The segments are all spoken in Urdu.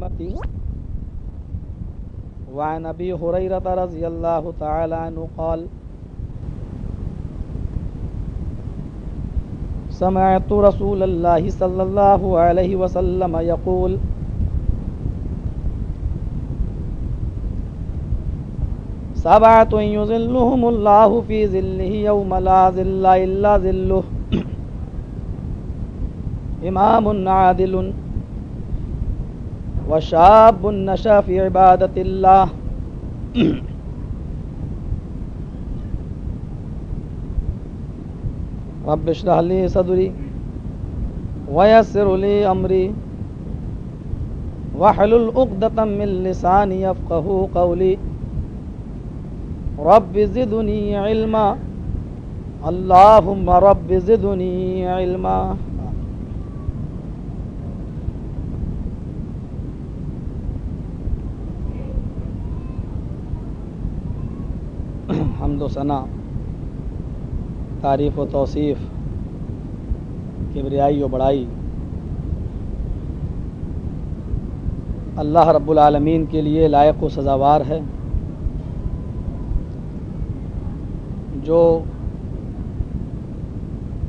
أمتي وعن أبي هريرة رضي الله تعالى عنه قال، سمعت رسول الله صلى الله عليه وسلم يقول سبعة يظلهم الله في ظله يوم لا ظل إلا ظله إمام عادل وشاب نشا في عبادة الله رب اشرح لي صدري ويسر لي أمري واحلل عقدة من لساني يفقه قولي رب زدني علما اللهم رب زدني علما حمد و ثنا، تعریف و توصیف، کبریائی و بڑائی۔ اللہ رب العالمین کے لیے لائق و سزاوار ہے۔ جو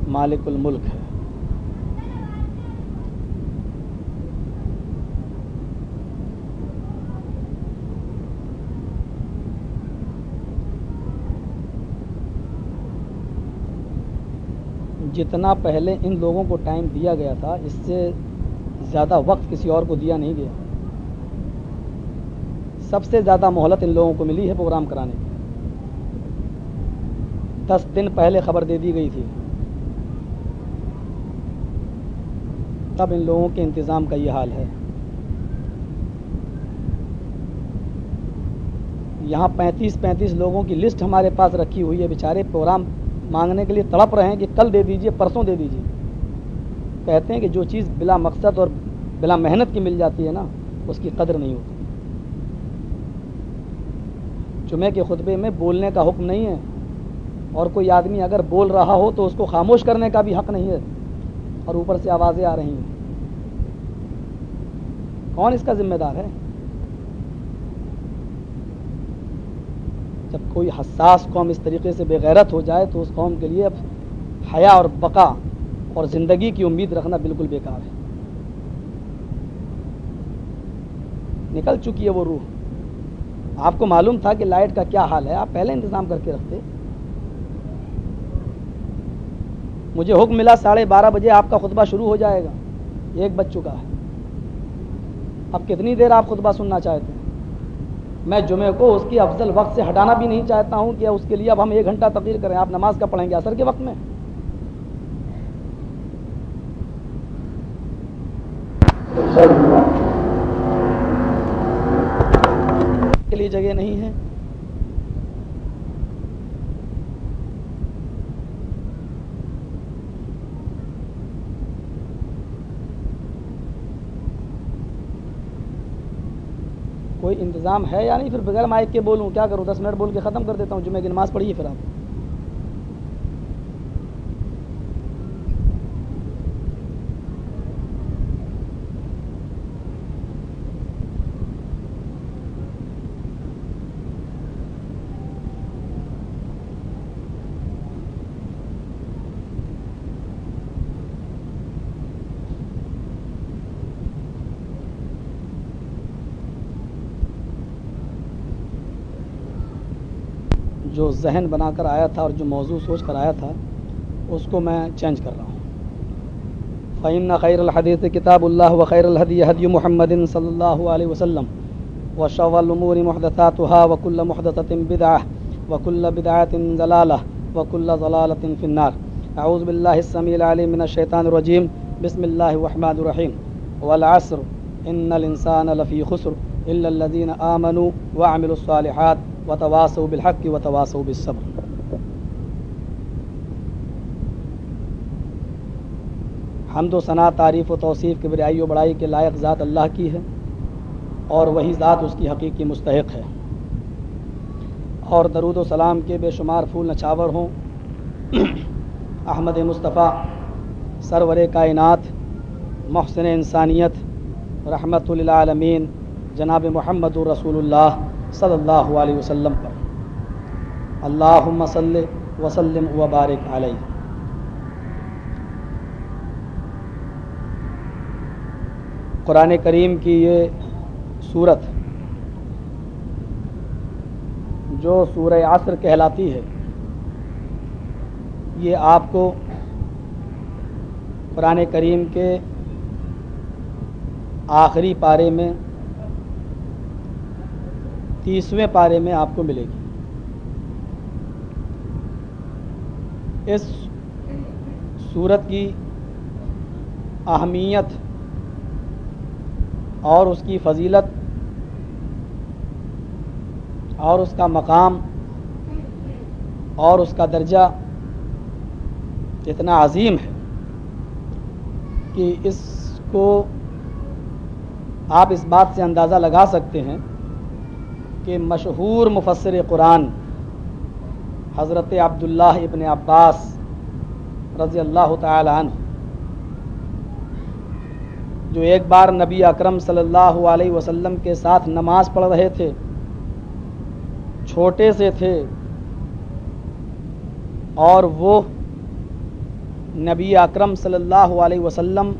مالک الملک ہے۔ جتنا پہلے ان لوگوں کو ٹائم دیا گیا تھا، اس سے زیادہ وقت کسی اور کو دیا نہیں گیا۔ سب سے زیادہ مہلت ان لوگوں کو ملی ہے پروگرام کرانے کی۔ دس دن پہلے خبر دے دی گئی تھی۔ تب ان لوگوں کے انتظام کا یہ حال ہے۔ یہاں پینتیس پینتیس لوگوں کی لسٹ ہمارے پاس رکھی ہوئی ہے۔ بیچارے پروگرام مانگنے کے لیے تڑپ رہے ہیں کہ کل دے دیجیے، پرسوں دے دیجیے۔ کہتے ہیں کہ جو چیز بلا مقصد اور بلا محنت کی مل جاتی ہے نا، اس کی قدر نہیں ہوتی۔ جمعے کے خطبے میں بولنے کا حکم نہیں ہے۔ اور کوئی آدمی اگر بول رہا ہو تو اس کو خاموش کرنے کا بھی حق نہیں ہے۔ اور اوپر سے آوازیں آ رہی ہیں۔ کون اس کا ذمہ دار ہے جب کوئی حساس قوم اس طریقے سے بے غیرت ہو جائے تو اس قوم کے لیے اب حیا اور بقا اور زندگی کی امید رکھنا بالکل بیکار ہے۔ نکل چکی ہے وہ روح۔ آپ کو معلوم تھا کہ لائٹ کا کیا حال ہے؟ آپ پہلے انتظام کر کے رکھتے۔ مجھے حکم ملا ساڑھے بارہ بجے آپ کا خطبہ شروع ہو جائے گا۔ ایک بج چکا ہے۔ اب کتنی دیر آپ خطبہ سننا چاہتے ہیں؟ میں جمعے کو اس کی افضل وقت سے ہٹانا بھی نہیں چاہتا ہوں کہ اس کے لیے اب ہم ایک گھنٹہ تقریر کریں۔ آپ نماز کا پڑھیں گے اثر کے وقت میں کے لیے جگہ نہیں ہے کوئی انتظام ہے یا نہیں؟ پھر بغیر مائک کے بولوں، کیا کروں؟ دس منٹ بول کے ختم کر دیتا ہوں، جمعے کی نماز پڑھیے پھر آپ جو ذہن بنا کر آیا تھا اور جو موضوع سوچ کر آیا تھا، اس کو میں چینج کر رہا ہوں۔ فعین خیر الحدیث کتاب اللہ و خیر الحدی حدی محمد صلی اللہ علیہ وسلم و شعلمور محدثاتها وكل محدثة بدعة وكل بدعة ضلالة وكل ضلالة في النار۔ أعوذ بالله السميع العليم من الشيطان الرجيم۔ بسم الله الرحمن الرحيم۔ والعصر إن الإنسان لفي خسر إلا الذين آمنوا وعملوا الصالحات وتواصوا بالحق وتواصوا بالصبر. حمد و ثنا تعریف و توصیف کی بریائی و بڑائی کے لائق ذات اللہ کی ہے اور وہی ذات اس کی حقیقی مستحق ہے۔ اور درود و سلام کے بے شمار پھول نچاور ہوں۔ احمد مصطفیٰ، سرور کائنات، محسن انسانیت، رحمت للعالمین، جناب محمد الرسول اللہ صلی اللہ علیہ وسلم پر۔ اللہ صلی وسلم وبارک علیہ۔ قرآن کریم کی یہ صورت جو سورہ عصر کہلاتی ہے، یہ آپ کو قرآن کریم کے آخری پارے میں تیسویں پارے میں آپ کو ملے گی۔ اس صورت کی اہمیت اور اس کی فضیلت اور اس کا مقام اور اس کا درجہ اتنا عظیم ہے کہ اس کو آپ اس بات سے اندازہ لگا سکتے ہیں کہ مشہور مفسر قرآن حضرت عبداللہ ابن عباس رضی اللہ تعالی عنہ، جو ایک بار نبی اکرم صلی اللہ علیہ وسلم کے ساتھ نماز پڑھ رہے تھے، چھوٹے سے تھے، اور وہ نبی اکرم صلی اللہ علیہ وسلم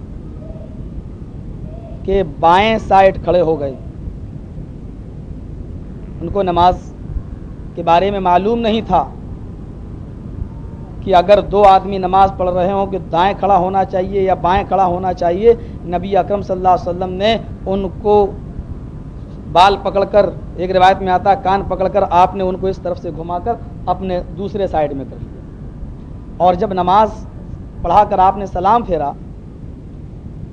کے بائیں سائڈ کھڑے ہو گئے۔ ان کو نماز کے بارے میں معلوم نہیں تھا کہ اگر دو آدمی نماز پڑھ رہے ہوں کہ دائیں کھڑا ہونا چاہیے یا بائیں کھڑا ہونا چاہیے، نبی اکرم صلی اللہ علیہ وسلم نے ان کو بال پکڑ کر، ایک روایت میں آتا کان پکڑ کر آپ نے ان کو اس طرف سے گھما کر اپنے دوسرے سائڈ میں کر لیا۔ اور جب نماز پڑھا کر آپ نے سلام پھیرا،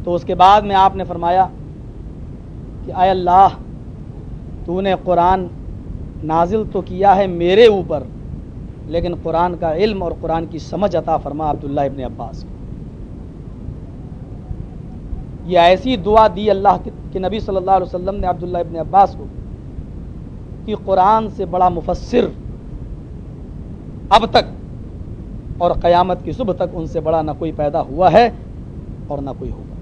تو اس کے بعد میں آپ نے فرمایا کہ اے اللہ، تو نے قرآن نازل تو کیا ہے میرے اوپر، لیکن قرآن کا علم اور قرآن کی سمجھ عطا فرما عبداللہ ابن عباس کو۔ یہ ایسی دعا دی اللہ کے نبی صلی اللہ علیہ وسلم نے عبداللہ ابن عباس کو کہ قرآن سے بڑا مفسر اب تک اور قیامت کی صبح تک ان سے بڑا نہ کوئی پیدا ہوا ہے اور نہ کوئی ہوگا۔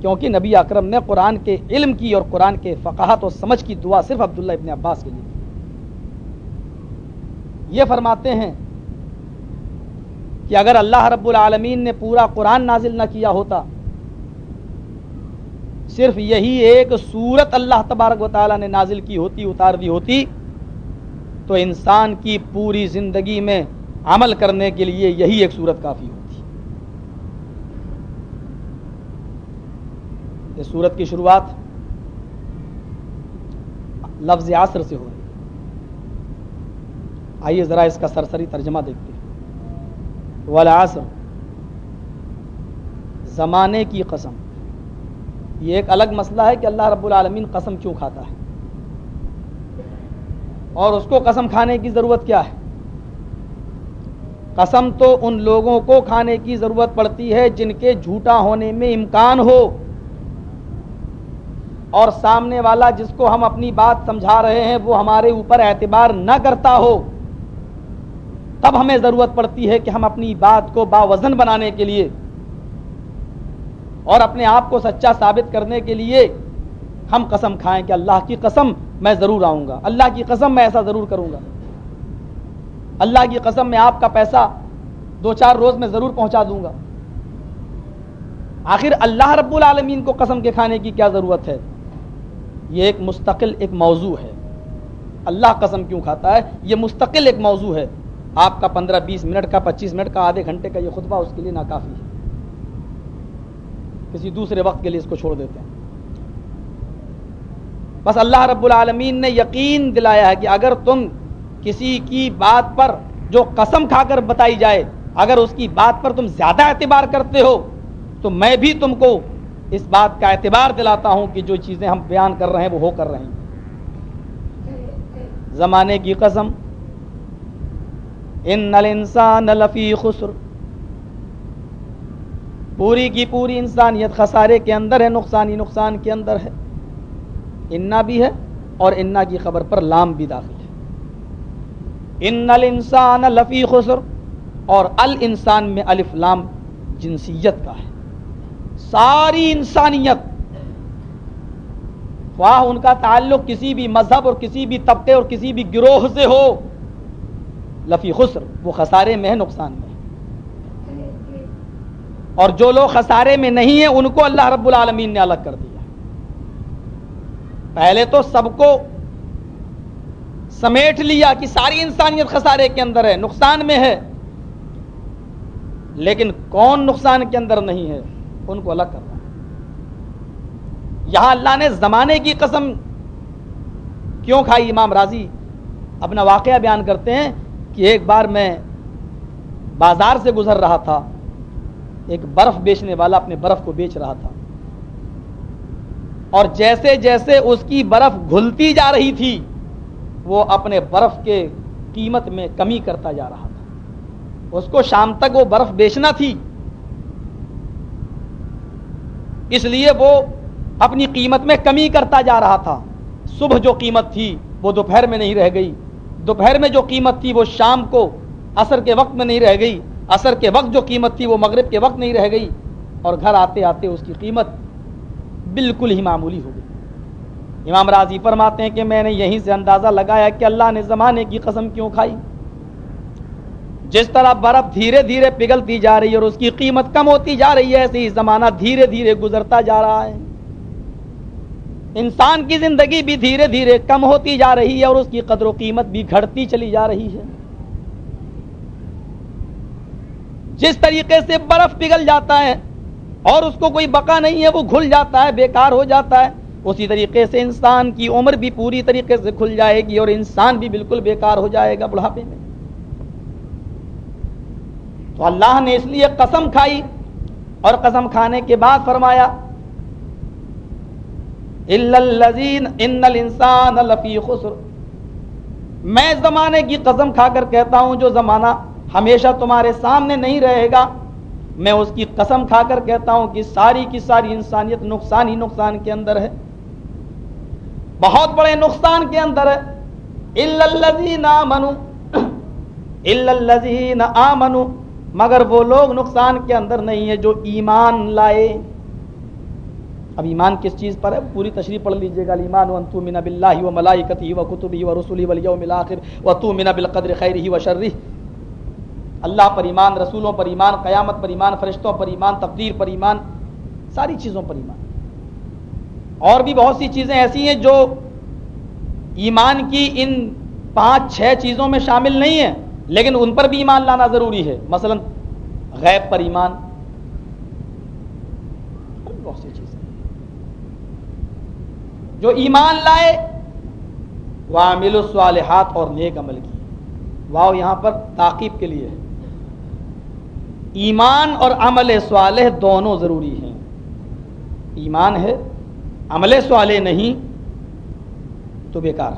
کیونکہ نبی اکرم نے قرآن کے علم کی اور قرآن کے فقاہت و سمجھ کی دعا صرف عبداللہ ابن عباس کے لیے۔ یہ فرماتے ہیں کہ اگر اللہ رب العالمین نے پورا قرآن نازل نہ کیا ہوتا، صرف یہی ایک صورت اللہ تبارک و تعالیٰ نے نازل کی ہوتی، اتار دی ہوتی، تو انسان کی پوری زندگی میں عمل کرنے کے لیے یہی ایک صورت کافی ہوتی۔ یہ صورت کی شروعات لفظ عصر سے ہو رہی آئیے ذرا اس کا سرسری ترجمہ دیکھتے ہیں۔ والعصر، زمانے کی قسم۔ یہ ایک الگ مسئلہ ہے کہ اللہ رب العالمین قسم کیوں کھاتا ہے۔ اور اس کو قسم کھانے کی ضرورت کیا ہے؟ قسم تو ان لوگوں کو کھانے کی ضرورت پڑتی ہے جن کے جھوٹا ہونے میں امکان ہو۔ اور سامنے والا جس کو ہم اپنی بات سمجھا رہے ہیں، وہ ہمارے اوپر اعتبار نہ کرتا ہو۔ تب ہمیں ضرورت پڑتی ہے کہ ہم اپنی بات کو باوزن بنانے کے لیے اور اپنے آپ کو سچا ثابت کرنے کے لیے ہم قسم کھائیں کہ اللہ کی قسم میں ضرور آؤں گا۔ اللہ کی قسم میں ایسا ضرور کروں گا۔ اللہ کی قسم میں آپ کا پیسہ دو چار روز میں ضرور پہنچا دوں گا۔ آخر اللہ رب العالمین کو قسم کے کھانے کی کیا ضرورت ہے؟ یہ ایک مستقل ایک موضوع ہے۔ اللہ قسم کیوں کھاتا ہے؟ یہ مستقل ایک موضوع ہے۔ آپ کا پندرہ بیس منٹ کا پچیس منٹ کا آدھے گھنٹے کا یہ خطبہ اس کے لیے ناکافی ہے۔ کسی دوسرے وقت کے لیے اس کو چھوڑ دیتے ہیں۔ بس اللہ رب العالمین نے یقین دلایا ہے کہ اگر تم کسی کی بات پر جو قسم کھا کر بتائی جائے اگر اس کی بات پر تم زیادہ اعتبار کرتے ہو تو میں بھی تم کو اس بات کا اعتبار دلاتا ہوں کہ جو چیزیں ہم بیان کر رہے ہیں وہ ہو کر رہے ہیں۔ زمانے کی قسم ان نل انسان لفی خسر۔ پوری کی پوری انسانیت خسارے کے اندر ہے نقصانی نقصان کے اندر ہے۔ انا بھی ہے اور انا کی خبر پر لام بھی داخل ہے۔ ان نل انسان لفی خسر اور ال انسان میں الف لام جنسیت کا ہے۔ ساری انسانیت، خواہ ان کا تعلق کسی بھی مذہب اور کسی بھی طبقے اور کسی بھی گروہ سے ہو لفی خسر، وہ خسارے میں ہے نقصان میں۔ اور جو لوگ خسارے میں نہیں ہیں، ان کو اللہ رب العالمین نے الگ کر دیا۔ پہلے تو سب کو سمیٹ لیا کہ ساری انسانیت خسارے کے اندر ہے، نقصان میں ہے۔ لیکن کون نقصان کے اندر نہیں ہے، ان کو الگ کرنا یہاں اللہ نے زمانے کی قسم کیوں کھائی؟ امام راضی اپنا واقعہ بیان کرتے ہیں۔ کہ ایک بار میں بازار سے گزر رہا تھا، ایک برف بیچنے والا اپنے برف کو بیچ رہا تھا۔ اور جیسے جیسے اس کی برف گھلتی جا رہی تھی، وہ اپنے برف کے قیمت میں کمی کرتا جا رہا تھا۔ اس کو شام تک وہ برف بیچنا تھی۔ اس لیے وہ اپنی قیمت میں کمی کرتا جا رہا تھا۔ صبح جو قیمت تھی، وہ دوپہر میں نہیں رہ گئی۔ دوپہر میں جو قیمت تھی وہ شام کو عصر کے وقت میں نہیں رہ گئی، عصر کے وقت جو قیمت تھی وہ مغرب کے وقت نہیں رہ گئی، اور گھر آتے آتے اس کی قیمت بالکل ہی معمولی ہو گئی۔ امام راضی فرماتے ہیں کہ میں نے یہیں سے اندازہ لگایا کہ اللہ نے زمانے کی قسم کیوں کھائی؟ جس طرح برف دھیرے دھیرے پگھلتی جا رہی ہے اور اس کی قیمت کم ہوتی جا رہی ہے، ایسے ہی زمانہ دھیرے دھیرے گزرتا جا رہا ہے۔ انسان کی زندگی بھی دھیرے دھیرے کم ہوتی جا رہی ہے اور اس کی قدر و قیمت بھی گھٹتی چلی جا رہی ہے۔ جس طریقے سے برف پگھل جاتا ہے اور اس کو کوئی بقا نہیں ہے، وہ گھل جاتا ہے، بیکار ہو جاتا ہے۔ اسی طریقے سے انسان کی عمر بھی پوری طریقے سے کھل جائے گی اور انسان بھی بالکل بیکار ہو جائے گا بڑھاپے میں۔ تو اللہ نے اس لیے قسم کھائی اور قسم کھانے کے بعد فرمایا ان الانسان لفی خسر میں زمانے کی قسم کھا کر کہتا ہوں، جو زمانہ ہمیشہ تمہارے سامنے نہیں رہے گا، میں اس کی قسم کھا کر کہتا ہوں کہ ساری کی ساری انسانیت نقصان ہی نقصان کے اندر ہے۔ بہت بڑے نقصان کے اندر ہے۔ مگر وہ لوگ نقصان کے اندر نہیں ہے جو ایمان لائے۔ اب ایمان کس چیز پر ہے؟ پوری تشریح پڑھ لیجیے گا ایمان و انتو من باللہ و ملائکتی و کتبی و رسولی والیوم الاخر و تو من بالقدر خیرہ و شرہ اللہ پر ایمان، رسولوں پر ایمان، قیامت پر ایمان، فرشتوں پر ایمان، تقدیر پر ایمان، ساری چیزوں پر ایمان۔ اور بھی بہت سی چیزیں ایسی ہیں جو ایمان کی ان پانچ، چھ چیزوں میں شامل نہیں ہیں، لیکن ان پر بھی ایمان لانا ضروری ہے۔ مثلا غیب پر ایمان بہت سی چیزیں جو ایمان لائے، وہ عامل الصالحات اور نیک عمل کی۔ واؤ یہاں پر تاقیب کے لیے ایمان اور عمل صالح دونوں ضروری ہیں۔ ایمان ہے، عمل صالح نہیں، تو بیکار۔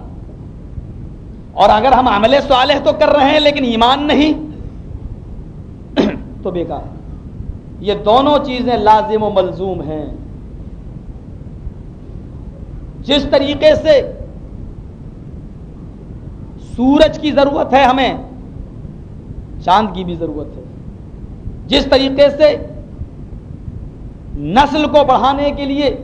اور اگر ہم عمل صالح تو کر رہے ہیں لیکن ایمان نہیں، تو بیکار۔ یہ دونوں چیزیں لازم و ملزوم ہیں۔ جس طریقے سے سورج کی ضرورت ہے ہمیں، چاند کی بھی ضرورت ہے۔ جس طریقے سے نسل کو بڑھانے کے لیے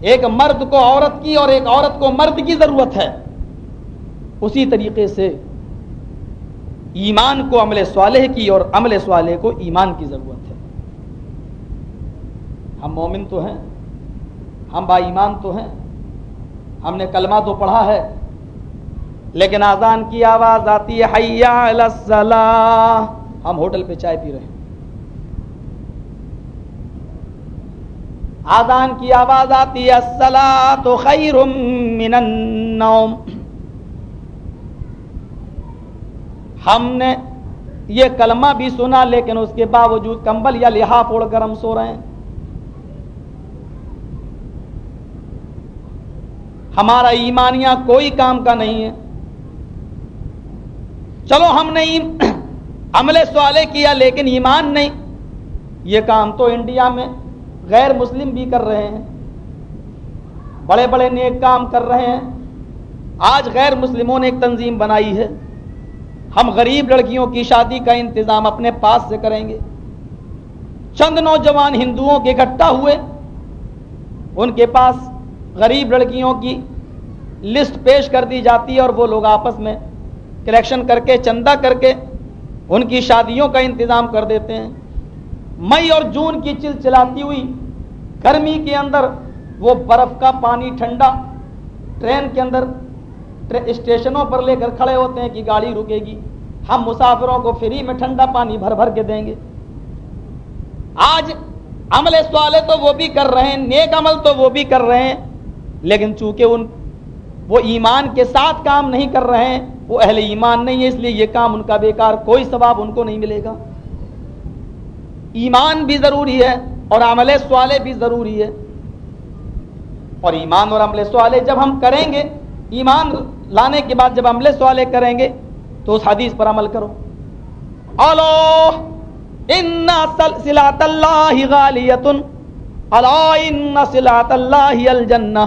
ایک مرد کو عورت کی اور ایک عورت کو مرد کی ضرورت ہے، اسی طریقے سے ایمان کو عمل صالح کی اور عمل صالح کو ایمان کی ضرورت ہے۔ ہم مومن تو ہیں۔ ہم با ایمان تو ہیں۔ ہم نے کلمہ تو پڑھا ہے۔ لیکن آزان کی آواز آتی ہے حیا ہم ہوٹل پہ چائے پی رہے ہیں۔ آزان کی آواز آتی ہے تو خیر من النوم ہم نے یہ کلمہ بھی سنا، لیکن اس کے باوجود کمبل یا لحاف اوڑھ کر ہم سو رہے ہیں۔ ہمارا ایمانیہ کوئی کام کا نہیں ہے۔ چلو ہم نے عمل سوالے کیا لیکن ایمان نہیں۔ یہ کام تو انڈیا میں غیر مسلم بھی کر رہے ہیں۔ بڑے بڑے نیک کام کر رہے ہیں۔ آج غیر مسلموں نے ایک تنظیم بنائی ہے۔ ہم غریب لڑکیوں کی شادی کا انتظام اپنے پاس سے کریں گے۔ چند نوجوان ہندوؤں کے اکٹھا ہوئے۔ ان کے پاس غریب لڑکیوں کی لسٹ پیش کر دی جاتی ہے اور وہ لوگ آپس میں کلیکشن کر کے، چندہ کر کے ان کی شادیوں کا انتظام کر دیتے ہیں۔ مئی اور جون کی چل چلاتی ہوئی گرمی کے اندر وہ برف کا پانی ٹھنڈا ٹرین کے اندر اسٹیشنوں پر لے کر کھڑے ہوتے ہیں کہ گاڑی رکے گی۔ ہم مسافروں کو فری میں ٹھنڈا پانی بھر بھر کے دیں گے۔ آج عمل سوالے تو وہ بھی کر رہے ہیں، نیک عمل تو وہ بھی کر رہے ہیں۔ لیکن چونکہ ان وہ ایمان کے ساتھ کام نہیں کر رہے ہیں، وہ اہل ایمان نہیں ہے اس لیے یہ کام ان کا بیکار کوئی ثواب ان کو نہیں ملے گا۔ ایمان بھی ضروری ہے اور عمل سوالے بھی ضروری ہے۔ اور ایمان اور عمل سوالے جب ہم کریں گے، ایمان لانے کے بعد جب عمل سوالے کریں گے، تو اس حدیث پر عمل کرو۔ الو ان اللہ غالیت اللہ الجنہ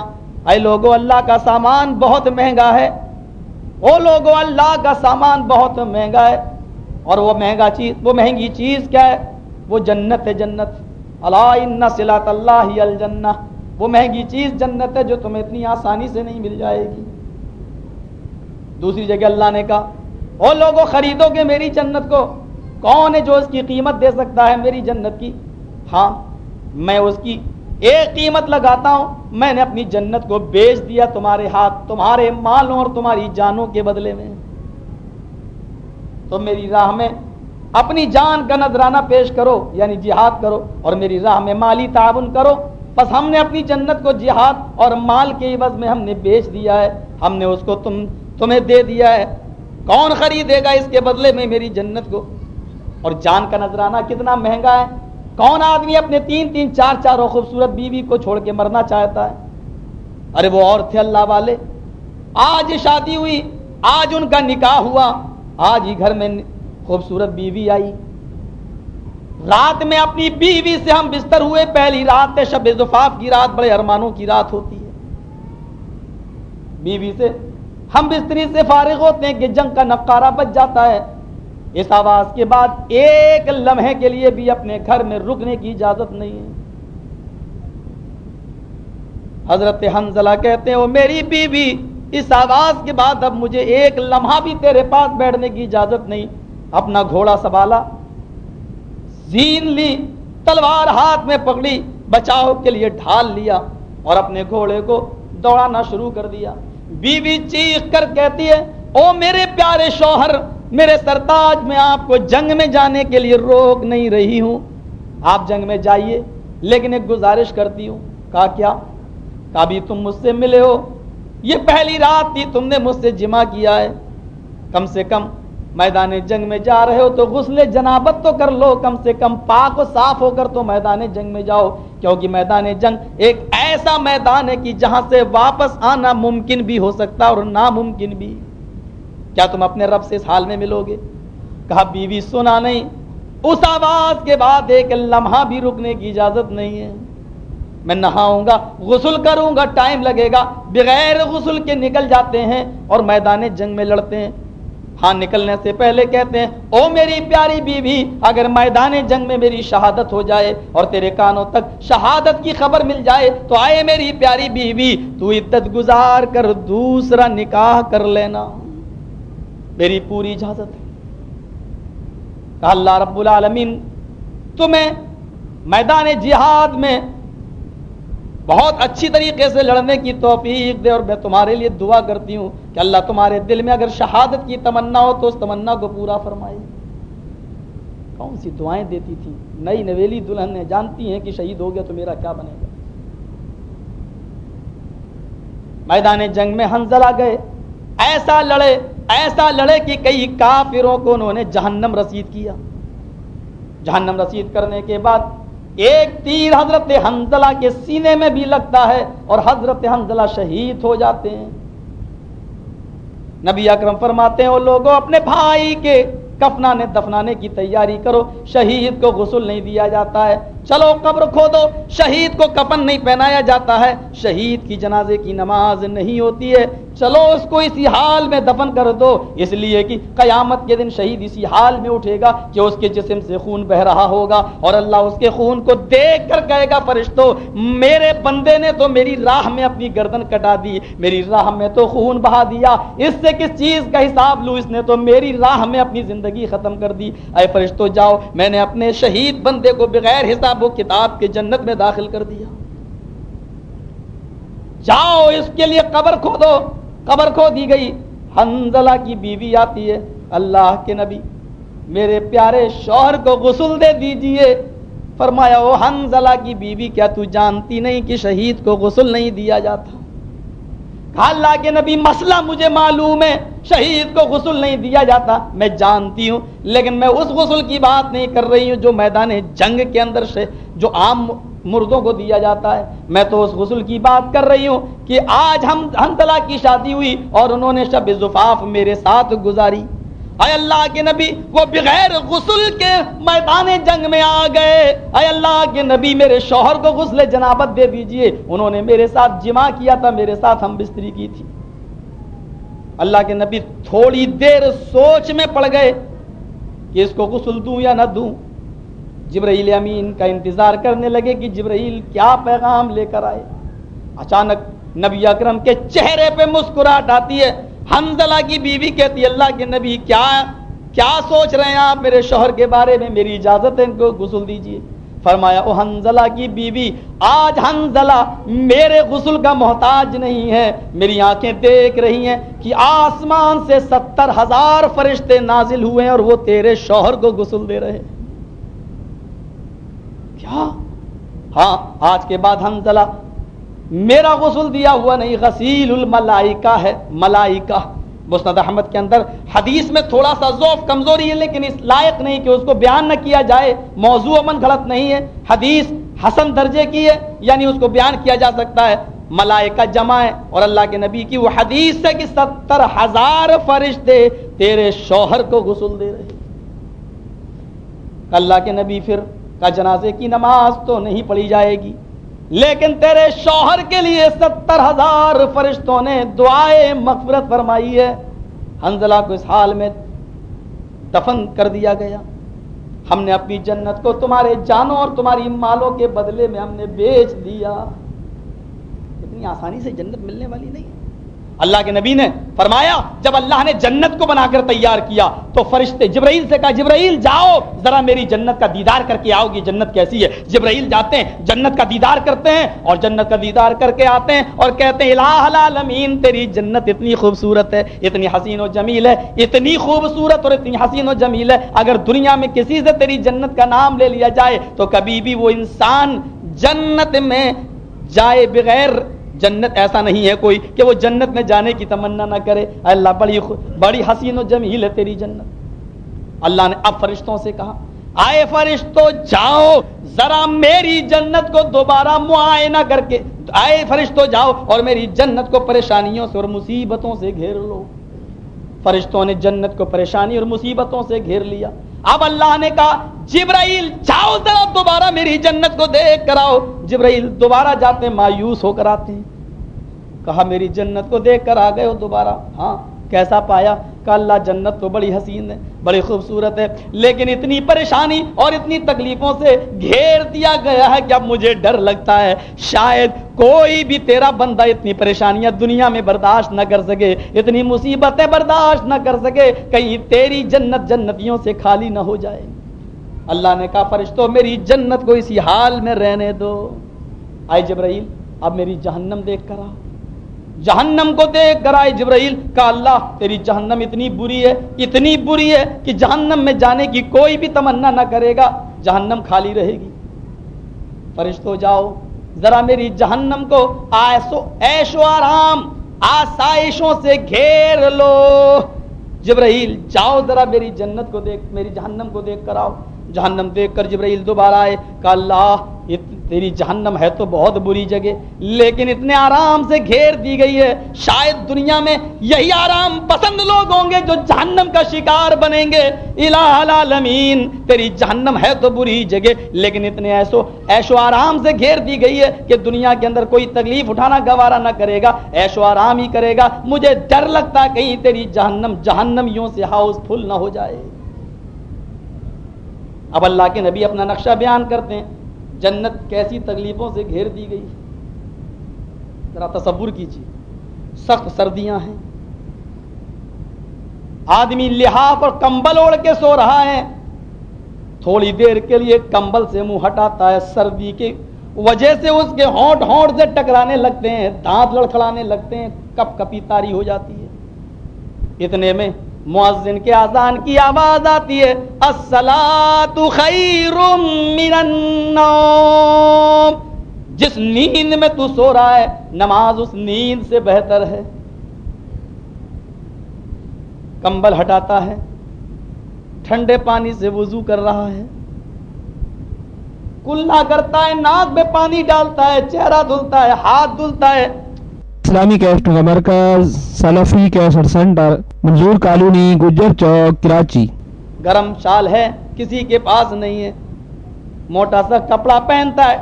اے لوگو، اللہ کا سامان بہت مہنگا ہے۔ وہ لوگو، اللہ کا سامان بہت مہنگا ہے۔ اور وہ مہنگا چیز، وہ مہنگی چیز کیا ہے؟ وہ جنت ہے، جنت۔ اللہ ان سلات اللہ الجنہ۔ وہ مہنگی چیز جنت ہے جو تمہیں اتنی آسانی سے نہیں مل جائے گی۔ دوسری جگہ اللہ نے کہا وہ لوگوں خریدو گے میری جنت کو۔ کون ہے جو اس کی قیمت دے سکتا ہے میری جنت کی؟ ہاں میں اس کی ایک قیمت لگاتا ہوں، میں نے اپنی جنت کو بیچ دیا تمہارے ہاتھ، تمہارے مالوں اور تمہاری جانوں کے بدلے میں۔ تو میری راہ میں اپنی جان کا نذرانہ پیش کرو یعنی جہاد کرو، اور میری راہ میں مالی تعاون کرو۔ بس ہم نے اپنی جنت کو جہاد اور مال کے عوض میں ہم نے بیچ دیا ہے، ہم نے اس کو تم، تمہیں دے دیا ہے۔ کون خریدے گا اس کے بدلے میں میری جنت کو؟ اور جان کا نذرانہ کتنا مہنگا ہے کون آدمی اپنے تین تین چار چار خوبصورت بیوی کو چھوڑ کے مرنا چاہتا ہے؟ ارے وہ اور تھے اللہ والے۔ آج شادی ہوئی، آج ان کا نکاح ہوا، آج ہی گھر میں خوبصورت بیوی آئی۔ رات میں اپنی بیوی سے ہم بستر ہوئے، پہلی رات شب زفاف کی رات، بڑے ارمانوں کی رات ہوتی ہے۔ بیوی سے ہم بستری سے فارغ ہوتے ہیں، کہ جنگ کا نقارہ بچ جاتا ہے۔ اس آواز کے بعد ایک لمحے کے لیے بھی اپنے گھر میں رکنے کی اجازت نہیں ہے۔ حضرت حنزلہ کہتے ہیں وہ میری بیوی، اس آواز کے بعد اب مجھے ایک لمحہ بھی تیرے پاس بیٹھنے کی اجازت نہیں۔ اپنا گھوڑا سنبھالا، زین لی، تلوار ہاتھ میں پکڑی، بچاؤ کے لیے ڈھال لیا اور اپنے گھوڑے کو دوڑانا شروع کر دیا۔ بیوی چیخ کر کہتی ہے، او میرے پیارے شوہر میرے سرتاج، میں آپ کو جنگ میں جانے کے لیے روک نہیں رہی ہوں۔ آپ جنگ میں جائیے، لیکن ایک گزارش کرتی ہوں۔ کہا، کیا؟ کہا بھی تم مجھ سے ملے ہو۔ یہ پہلی رات تھی، تم نے مجھ سے جمع کیا ہے۔ کم سے کم میدان جنگ میں جا رہے ہو تو غسل جنابت تو کر لو۔ کم سے کم پاک و صاف ہو کر تو میدان جنگ میں جاؤ، کیونکہ میدان جنگ ایک ایسا میدان ہے کہ جہاں سے واپس آنا ممکن بھی ہو سکتا اور ناممکن بھی۔ کیا تم اپنے رب سے اس حال میں ملو گے؟ کہا، بیوی، سنا نہیں۔ اس آواز کے بعد ایک لمحہ بھی رکنے کی اجازت نہیں ہے۔ میں نہاؤں گا، غسل کروں گا، ٹائم لگے گا۔ بغیر غسل کے نکل جاتے ہیں اور میدان جنگ میں لڑتے ہیں۔ ہاں نکلنے سے پہلے کہتے ہیں، او میری پیاری بیوی، اگر میدان جنگ میں میری شہادت ہو جائے اور تیرے کانوں تک شہادت کی خبر مل جائے، تو آئے میری پیاری بیوی، تو عدت گزار کر دوسرا نکاح کر لینا۔ میری پوری اجازت ہے۔ کہا اللہ رب العالمین، تمہیں میدان جہاد میں بہت اچھی طریقے سے لڑنے کی توفیق دے اور میں تمہارے لیے دعا کرتی ہوں کہ اللہ تمہارے دل میں اگر شہادت کی تمنا ہو تو اس تمنا کو پورا فرمائے۔ کون سی دعائیں دیتی تھی؟ نئی نویلی دلہن نے جانتی ہیں کہ شہید ہو گیا تو میرا کیا بنے گا؟ میدان جنگ میں ہنزلہ گئے، ایسا لڑے ایسا لڑے کہ کئی کافروں کو انہوں نے جہنم رسید کیا۔ جہنم رسید کرنے کے بعد ایک تیر حضرت حنزلہ کے سینے میں بھی لگتا ہے اور حضرت حنزلہ شہید ہو جاتے ہیں۔ نبی اکرم فرماتے ہیں وہ لوگوں، اپنے بھائی کے کفنانے دفنانے کی تیاری کرو، شہید کو غسل نہیں دیا جاتا ہے۔ چلو قبر کھو دو۔ شہید کو کپن نہیں پہنایا جاتا ہے۔ شہید کی جنازے کی نماز نہیں ہوتی ہے۔ چلو اس کو اسی حال میں دفن کر دو۔ اس لیے کہ قیامت کے دن شہید اسی حال میں اٹھے گا کہ اس کے جسم سے خون بہ رہا ہوگا اور اللہ اس کے خون کو دیکھ کر کہے گا، فرشتو، میرے بندے نے تو میری راہ میں اپنی گردن کٹا دی، میری راہ میں تو خون بہا دیا۔ اس سے کس چیز کا حساب لوں؟ اس نے تو میری راہ میں اپنی زندگی ختم کر دی۔ اے فرشتو، جاؤ، میں نے اپنے شہید بندے کو بغیر حساب و کتاب کے جنت میں داخل کر دیا۔ جاؤ، اس کے لیے قبر کھو دو قبر کھو دی گئی۔ حنزلہ کی بیوی آتی ہے، اللہ کے نبی۔ میرے پیارے شوہر کو غسل دے دیجیے۔ فرمایا وہ حنزلہ کی بیوی، کیا تو جانتی نہیں کہ شہید کو غسل نہیں دیا جاتا؟ اللہ کے نبی مسئلہ مجھے معلوم ہے، شہید کو غسل نہیں دیا جاتا، میں جانتی ہوں، لیکن میں اس غسل کی بات نہیں کر رہی ہوں جو میدان جنگ کے اندر سے جو عام مردوں کو دیا جاتا ہے۔ میں تو اس غسل کی بات کر رہی ہوں کہ آج ہم ہنتلا کی شادی ہوئی اور انہوں نے شب زفاف میرے ساتھ گزاری۔ اے اللہ کے نبی، وہ بغیر غسل کے میدان جنگ میں آ گئے۔ اے اللہ کے نبی، میرے شوہر کو غسل جنابت دے دیجیے۔ انہوں نے میرے ساتھ جمع کیا تھا، میرے ساتھ ہم بستری کی تھی۔ اللہ کے نبی تھوڑی دیر سوچ میں پڑ گئے کہ اس کو غسل دوں یا نہ دوں۔ جبرائیل امین کا انتظار کرنے لگے کہ جبرائیل کیا پیغام لے کر آئے۔ اچانک نبی اکرم کے چہرے پہ مسکراہٹ آتی ہے۔ حنزلہ کی بیوی کہتی اللہ کے نبی، کیا کیا سوچ رہے ہیں آپ میرے شوہر کے بارے میں؟ میری اجازت ہے ان کو غسل دیجیے فرمایا، او حنزلہ کی بیوی، آج حنزلہ میرے غسل کا محتاج نہیں ہے۔ میری آنکھیں دیکھ رہی ہیں کہ آسمان سے ستر ہزار فرشتے نازل ہوئے ہیں اور وہ تیرے شوہر کو غسل دے رہے کیا؟ ہاں آج کے بعد حنزلہ میرا غسل دیا ہوا نہیں، غسیل الملائکہ ہے، ملائکہ۔ مسند احمد کے اندر حدیث میں تھوڑا سا ذوف کمزوری ہے، لیکن اس لائق نہیں کہ اس کو بیان نہ کیا جائے۔ موضوع امن غلط نہیں ہے، حدیث حسن درجے کی ہے یعنی اس کو بیان کیا جا سکتا ہے۔ ملائکہ جمع ہے اور اللہ کے نبی کی وہ حدیث ہے کہ ستر ہزار فرشتے تیرے شوہر کو غسل دے رہے اللہ کے نبی پھر کا جنازے کی نماز تو نہیں پڑھی جائے گی۔ لیکن تیرے شوہر کے لیے ستر ہزار فرشتوں نے دعائے مغفرت فرمائی ہے۔ حنزلہ کو اس حال میں دفن کر دیا گیا۔ ہم نے اپنی جنت کو تمہارے جانوں اور تمہاری مالوں کے بدلے میں ہم نے بیچ دیا۔ اتنی آسانی سے جنت ملنے والی نہیں ہے۔ اللہ کے نبی نے فرمایا، جب اللہ نے جنت کو بنا کر تیار کیا، تو فرشتے جبرائیل سے کہا، جبرائیل جاؤ، ذرا میری جنت کا دیدار کر کے آؤ گی جنت کیسی ہے؟ جبرائیل جاتے ہیں، جنت کا دیدار کرتے ہیں اور جنت کا دیدار کر کے آتے ہیں اور کہتے ہیں، الہ العالمین، تیری جنت اتنی خوبصورت ہے، اتنی حسین و جمیل ہے، اتنی خوبصورت اور اتنی حسین و جمیل ہے، اگر دنیا میں کسی سے تیری جنت کا نام لے لیا جائے، تو کبھی بھی وہ انسان جنت میں جائے بغیر جنت ایسا نہیں ہے کوئی کہ وہ جنت میں جانے کی تمنا نہ کرے۔ اللہ، بڑی بڑی حسین و جمیل ہے تیری جنت۔ اللہ نے اب فرشتوں سے کہا، آئے فرشتوں جاؤ، ذرا میری جنت کو دوبارہ معائنہ کر کے۔ آئے فرشتوں جاؤ اور میری جنت کو پریشانیوں سے اور مصیبتوں سے گھیر لو۔ فرشتوں نے جنت کو پریشانی اور مصیبتوں سے گھیر لیا۔ اب اللہ نے کہا، جبرائیل جاؤ ذرا دوبارہ میری جنت کو دیکھ کر آؤ۔ جبرائیل دوبارہ جاتے مایوس ہو کر آتے ہیں۔ کہا، میری جنت کو دیکھ کر آ گئے ہو دوبارہ؟ ہاں۔ کیسا پایا کہ اللہ جنت تو بڑی حسین ہے، بڑی خوبصورت ہے، لیکن اتنی پریشانی اور اتنی تکلیفوں سے گھیر دیا گیا ہے کہ اب مجھے ڈر لگتا ہے۔ شاید کوئی بھی تیرا بندہ اتنی پریشانیاں دنیا میں برداشت نہ کر سکے، اتنی مصیبتیں برداشت نہ کر سکے، کہیں تیری جنت جنتیوں سے خالی نہ ہو جائے۔ اللہ نے کہا فرشتوں میری جنت کو اسی حال میں رہنے دو۔ آئے جبرائیل، اب میری جہنم دیکھ کر آؤ۔ جہنم کو دیکھ کر آئے جبرائیل کا اللہ، تیری جہنم اتنی بری ہے، اتنی بری ہے کہ جہنم میں جانے کی کوئی بھی تمنا نہ کرے گا، جہنم خالی رہے گی۔ فرشتوں جاؤ، ذرا میری جہنم کو آسو ایش و آرام، آسائشوں سے گھیر لو۔ جبرائیل، جاؤ، ذرا میری جنت کو دیکھ، میری جہنم کو دیکھ کر آؤ۔ جہنم دیکھ کر جبرائیل دوبارہ آئے کہ اللہ تیری جہنم ہے تو بہت بری جگہ، لیکن اتنے آرام سے گھیر دی گئی ہے۔ شاید دنیا میں یہی آرام پسند لوگ ہوں گے جو جہنم کا شکار بنیں گے۔ الہ العالمین، تیری جہنم ہے تو بری جگہ، لیکن اتنے ایسو ایشو آرام سے گھیر دی گئی ہے کہ دنیا کے اندر کوئی تکلیف اٹھانا گوارا نہ کرے گا ایشو آرام ہی کرے گا۔ مجھے ڈر لگتا کہیں تیری جہنم جہنمیوں سے ہاؤس فل نہ ہو جائے۔ اب اللہ کے نبی اپنا نقشہ بیان کرتے ہیں۔ جنت کیسی تکلیفوں سے گھیر دی گئی۔ ذرا تصور کیجیے۔ سخت سردیاں ہیں۔ آدمی لحاف اور کمبل اوڑھ کے سو رہا ہے۔ تھوڑی دیر کے لیے کمبل سے منہ ہٹاتا ہے۔ سردی کی وجہ سے اس کے ہونٹ ہونٹ سے ٹکرانے لگتے ہیں۔ دانت لڑکھڑانے لگتے ہیں۔ کپ کپی تاری ہو جاتی ہے۔ اتنے میں مؤذن کے آزان کی آواز آتی ہے خیر من النوم۔ جس نیند میں تو سو رہا ہے، نماز اس نیند سے بہتر ہے۔ کمبل ہٹاتا ہے، ٹھنڈے پانی سے وضو کر رہا ہے۔ کلنا کرتا ہے، ناک میں پانی ڈالتا ہے، چہرہ دھلتا ہے، ہاتھ دھلتا ہے۔ اسلامی کیسٹ کا مرکز، سلفی cassette center Manzoor colony, Gujjar Chowk, Karachi. گرم شال ہے، کسی کے پاس نہیں ہے۔ موٹا سا کپڑا پہنتا ہے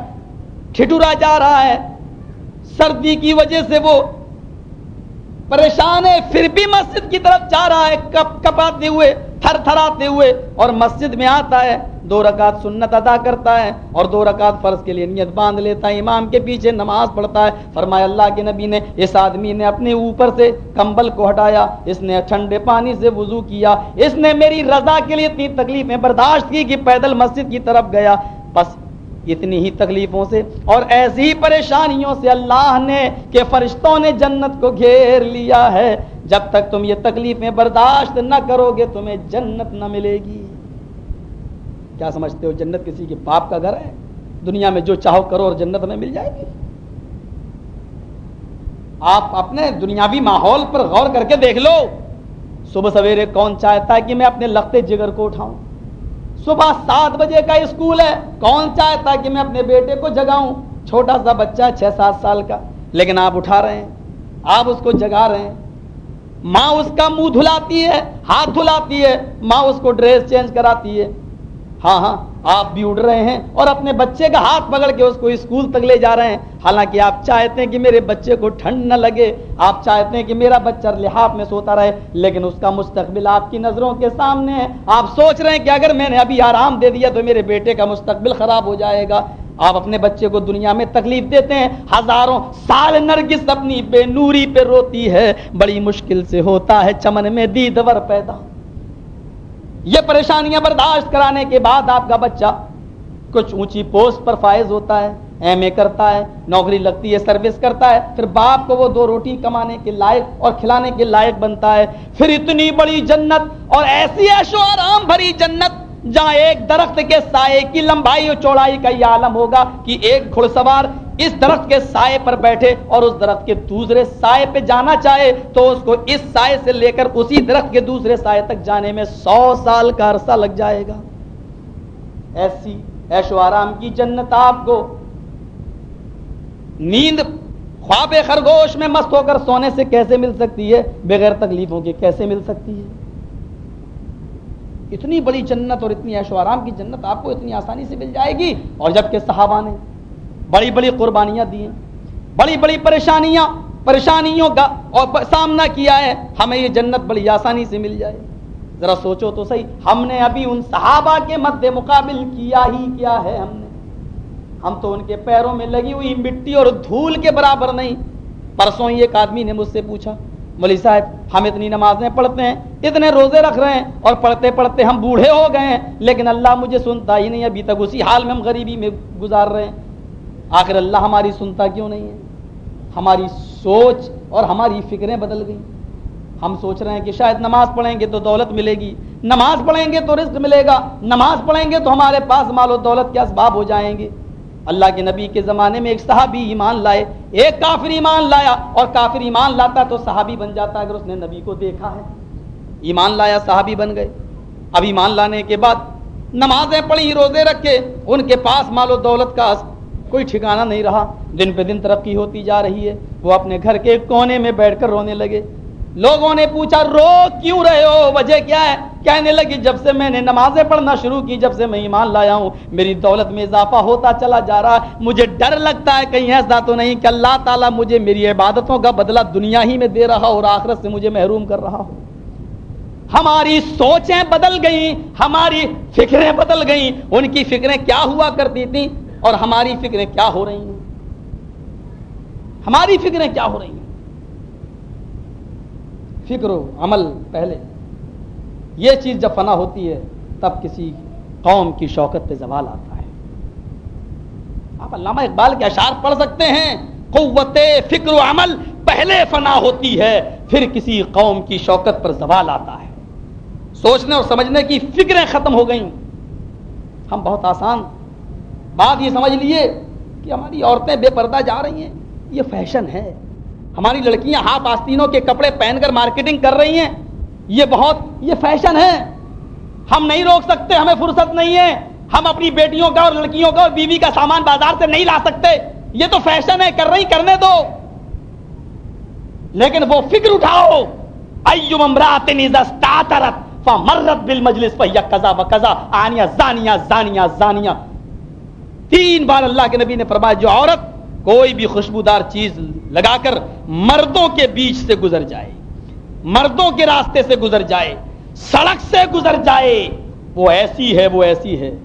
ٹھٹورا جا رہا ہے۔ سردی کی وجہ سے وہ پریشان ہے، پھر بھی مسجد کی طرف جا رہا ہے، کپ کپاتے ہوئے، تھر تھراتے ہوئے، اور مسجد میں آتا ہے، دو رکعت سنت ادا کرتا ہے، اور دو رکعت فرض کے لیے نیت باندھ لیتا ہے، امام کے پیچھے نماز پڑھتا ہے۔ فرمایا، اللہ کے نبی نے اس آدمی نے اپنے اوپر سے کمبل کو ہٹایا، اس نے ٹھنڈے پانی سے وضو کیا، اس نے میری رضا کے لیے اتنی تکلیفیں برداشت کی کہ پیدل مسجد کی طرف گیا۔ بس اتنی ہی تکلیفوں سے اور ایسی پریشانیوں سے اللہ نے کہ فرشتوں نے جنت کو گھیر لیا ہے۔ جب تک تم یہ تکلیفیں برداشت نہ کرو گے تمہیں جنت نہ ملے گی۔ کیا سمجھتے ہو جنت کسی کے باپ کا گھر ہے؟ دنیا میں جو چاہو کرو اور جنت میں مل جائے گی۔ آپ اپنے دنیاوی ماحول پر غور کر کے دیکھ لو۔ صبح سویرے کون چاہتا ہے کہ میں اپنے لگتے جگر کو اٹھاؤں؟ صبح سات بجے کا اسکول ہے۔ کون چاہتا ہے کہ میں اپنے بیٹے کو جگاؤں؟ چھوٹا سا بچہ ہے، چھ سات سال کا۔ لیکن آپ اٹھا رہے ہیں۔ آپ اس کو جگا رہے ہیں۔ ماں اس کا منہ دھلاتی ہے، ہاتھ دھلاتی ہے۔ ماں اس کو ڈریس چینج کراتی ہے۔ ہاں ہاں۔ آپ بھی اڑ رہے ہیں اور اپنے بچے کا ہاتھ پکڑ کے اس کو اسکول تک لے جا رہے ہیں۔ حالانکہ آپ چاہتے ہیں کہ میرے بچے کو ٹھنڈ نہ لگے، آپ چاہتے ہیں کہ میرا بچہ لحاظ میں سوتا رہے، لیکن اس کا مستقبل آپ کی نظروں کے سامنے ہے۔ آپ سوچ رہے ہیں کہ اگر میں نے ابھی آرام دے دیا تو میرے بیٹے کا مستقبل خراب ہو جائے گا۔ آپ اپنے بچے کو دنیا میں تکلیف دیتے ہیں۔ ہزاروں سال نرگس اپنی بے نوری پہ روتی ہے۔ بڑی مشکل سے ہوتا ہے چمن میں دیدور پیدا۔ یہ پریشانیاں برداشت کرانے کے بعد آپ کا بچہ کچھ اونچی پوسٹ پر فائز ہوتا ہے، ایم اے کرتا ہے، نوکری لگتی ہے، سروس کرتا ہے، پھر باپ کو وہ دو روٹی کمانے کے لائق اور کھلانے کے لائق بنتا ہے۔ پھر اتنی بڑی جنت اور ایسی ایشو آرام بھری جنت جہاں ایک درخت کے سائے کی لمبائی اور چوڑائی کا یہ عالم ہوگا کہ ایک گھڑ سوار اس درخت کے سائے پر بیٹھے اور اس درخت کے دوسرے سائے پہ جانا چاہے تو اس کو اس سائے سے لے کر اسی درخت کے دوسرے سائے تک جانے میں سو سال کا عرصہ لگ جائے گا۔ ایسی ایش و آرام کی جنت آپ کو۔ نیند خواب خرگوش میں مست ہو کر سونے سے کیسے مل سکتی ہے؟ بغیر تکلیفوں کے کیسے مل سکتی ہے؟ اتنی بڑی جنت اور اتنی ایش و آرام کی جنت آپ کو اتنی آسانی سے مل جائے گی۔ اور جبکہ صحابہ نے بڑی بڑی قربانیاں دی ہیں۔ بڑی بڑی پریشانیاں، پریشانیوں کا اور سامنا کیا ہے۔ ہمیں یہ جنت بڑی آسانی سے مل جائے۔ ذرا سوچو تو صحیح، ہم نے ابھی ان صحابہ کے مد مقابل کیا ہی کیا ہے ہم نے۔ ہم تو ان کے پیروں میں لگی ہوئی مٹی اور دھول کے برابر نہیں۔ پرسوں ہی ایک آدمی نے مجھ سے پوچھا مولوی صاحب، ہم اتنی نمازیں پڑھتے ہیں، اتنے روزے رکھ رہے ہیں اور پڑھتے پڑھتے ہم بوڑھے ہو گئے ہیں، لیکن اللہ مجھے سنتا ہی نہیں، ابھی تک اسی حال میں ہم غریبی میں گزار رہے ہیں۔ آخر اللہ ہماری سنتا کیوں نہیں ہے؟ ہماری سوچ اور ہماری فکریں بدل گئی ہم سوچ رہے ہیں کہ شاید نماز پڑھیں گے تو دولت ملے گی۔ نماز پڑھیں گے تو رزق ملے گا۔ نماز پڑھیں گے تو ہمارے پاس مال و دولت کے اسباب ہو جائیں گے۔ اللہ کے نبی کے زمانے میں ایک صحابی ایمان لائے، ایک کافر ایمان لایا اور کافر ایمان لاتا تو صحابی بن جاتا اگر اس نے نبی کو دیکھا ہے۔ ایمان لایا، صحابی بن گئے۔ اب ایمان لانے کے بعد نمازیں پڑھی، روزے رکھے، ان کے پاس مال و دولت کا کوئی ٹھکانہ نہیں رہا۔ دن پہ دن ترقی ہوتی جا رہی ہے۔ وہ اپنے گھر کے کونے میں بیٹھ کر رونے لگے۔ لوگوں نے پوچھا، رو کیوں رہے ہو؟ وجہ کیا ہے؟ کہنے لگی جب سے میں نے نمازیں پڑھنا شروع کی، جب سے میں ایمان لایا ہوں، میری دولت میں اضافہ ہوتا چلا جا رہا۔ مجھے ڈر لگتا ہے، کہیں ایسا تو نہیں کہ اللہ تعالیٰ مجھے میری عبادتوں کا بدلہ دنیا ہی میں دے رہا اور آخرت سے مجھے محروم کر رہا ہو۔ ہماری سوچیں بدل گئیں، ہماری فکریں بدل گئیں۔ ان کی فکریں کیا ہوا کرتی تھیں؟ اور ہماری فکریں کیا ہو رہی ہیں؟ ہماری فکریں کیا ہو رہی ہیں؟ فکر و عمل پہلے۔ یہ چیز جب فنا ہوتی ہے، تب کسی قوم کی شوکت پہ زوال آتا ہے۔ آپ علامہ اقبال کے اشعار پڑھ سکتے ہیں، قوت، فکر و عمل پہلے فنا ہوتی ہے، پھر کسی قوم کی شوکت پر زوال آتا ہے۔ سوچنے اور سمجھنے کی فکریں ختم ہو گئیں۔ ہم بہت آسان بات یہ سمجھ لیے کہ ہماری عورتیں بے پردہ جا رہی ہیں۔ یہ فیشن ہے۔ ہماری لڑکیاں ہاف آستینوں کے کپڑے پہن کر مارکیٹنگ کر رہی ہیں۔ یہ بہت، یہ فیشن ہے۔ ہم نہیں روک سکتے، ہمیں فرصت نہیں ہے۔ ہم اپنی بیٹیوں کا اور لڑکیوں کا اور بیوی کا سامان بازار سے نہیں لا سکتے۔ یہ تو فیشن ہے، کر رہی، کرنے دو۔ لیکن وہ فکر اٹھاؤ مرت بل مجلس کزا و کزا آنیا زانیا زانیا زانیا تین بار اللہ کے نبی نے فرمایا، جو عورت کوئی بھی خوشبودار چیز لگا کر مردوں کے بیچ سے گزر جائے، مردوں کے راستے سے گزر جائے، سڑک سے گزر جائے، وہ ایسی ہے، وہ ایسی ہے۔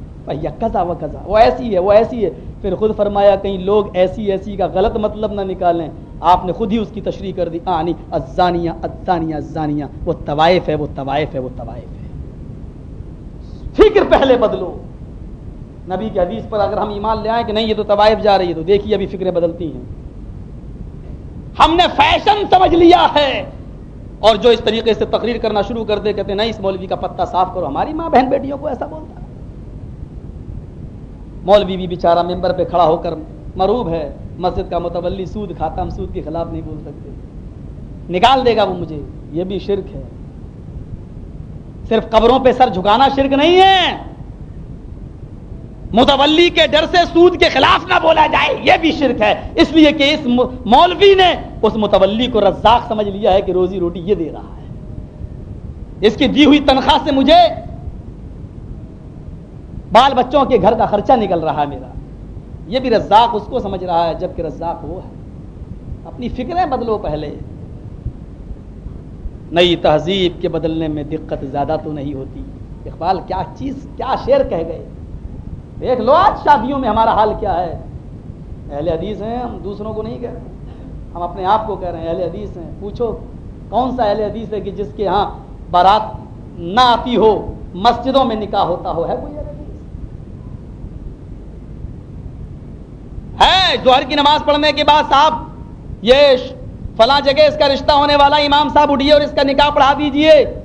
کزا و کزا وہ ایسی ہے، وہ ایسی ہے۔ پھر خود فرمایا، کہیں لوگ ایسی ایسی کا غلط مطلب نہ نکالیں۔ آپ نے خود ہی اس کی تشریح کر دی۔ آنی ازانیہ ازانیہ ازانیہ وہ طوائف ہے، وہ طوائف ہے، وہ طوائف ہے۔ فکر پہلے بدلو۔ نبی کے حدیث پر اگر ہم ایمان لے آئیں کہ نہیں، یہ تو طوائف جا رہی ہے، تو دیکھیے ابھی فکریں بدلتی ہیں۔ ہم نے فیشن سمجھ لیا ہے۔ اور جو اس طریقے سے تقریر کرنا شروع کر دے، کہتے ہیں، نہیں، اس مولوی کا پتہ صاف کرو، ہماری ماں بہن بیٹیوں کو ایسا بولتا ہے۔ مولوی بھی بیچارہ ممبر پہ کھڑا ہو کر مروب ہے۔ مسجد کا متولی سود کھاتا، ہم سود کے خلاف نہیں بول سکتے۔ نکال دے گا وہ مجھے، یہ بھی شرک ہے۔ صرف قبروں پہ سر جھکانا شرک نہیں ہے۔ متولی کے ڈر سے سود کے خلاف نہ بولا جائے، یہ بھی شرک ہے۔ اس لیے کہ اس مولوی نے اس متولی کو رزاق سمجھ لیا ہے کہ روزی روٹی یہ دے رہا ہے۔ اس کی دی ہوئی تنخواہ سے مجھے بال بچوں کے گھر کا خرچہ نکل رہا ہے میرا۔ یہ بھی رزاق اس کو سمجھ رہا ہے، جبکہ رزاق وہ ہے۔ اپنی فکریں بدلو پہلے۔ نئی تہذیب کے بدلنے میں دقت زیادہ تو نہیں ہوتی۔ اقبال، کیا چیز، کیا شعر کہہ گئے؟ دیکھ لو آج شادیوں میں ہمارا حال کیا ہے۔ اہل حدیث ہیں، ہم دوسروں کو نہیں کہہ رہے۔ ہم اپنے آپ کو کہہ رہے ہیں، اہل حدیث ہیں۔ پوچھو، کون سا اہل حدیث ہے کہ جس کے ہاں بارات نہ آتی ہو، مسجدوں میں نکاح ہوتا ہو؟ ہے کوئی ہے جوہر کی نماز پڑھنے کے بعد صاحب یہ فلاں جگہ اس کا رشتہ ہونے والا امام صاحب اٹھیے اور اس کا نکاح پڑھا دیجیے۔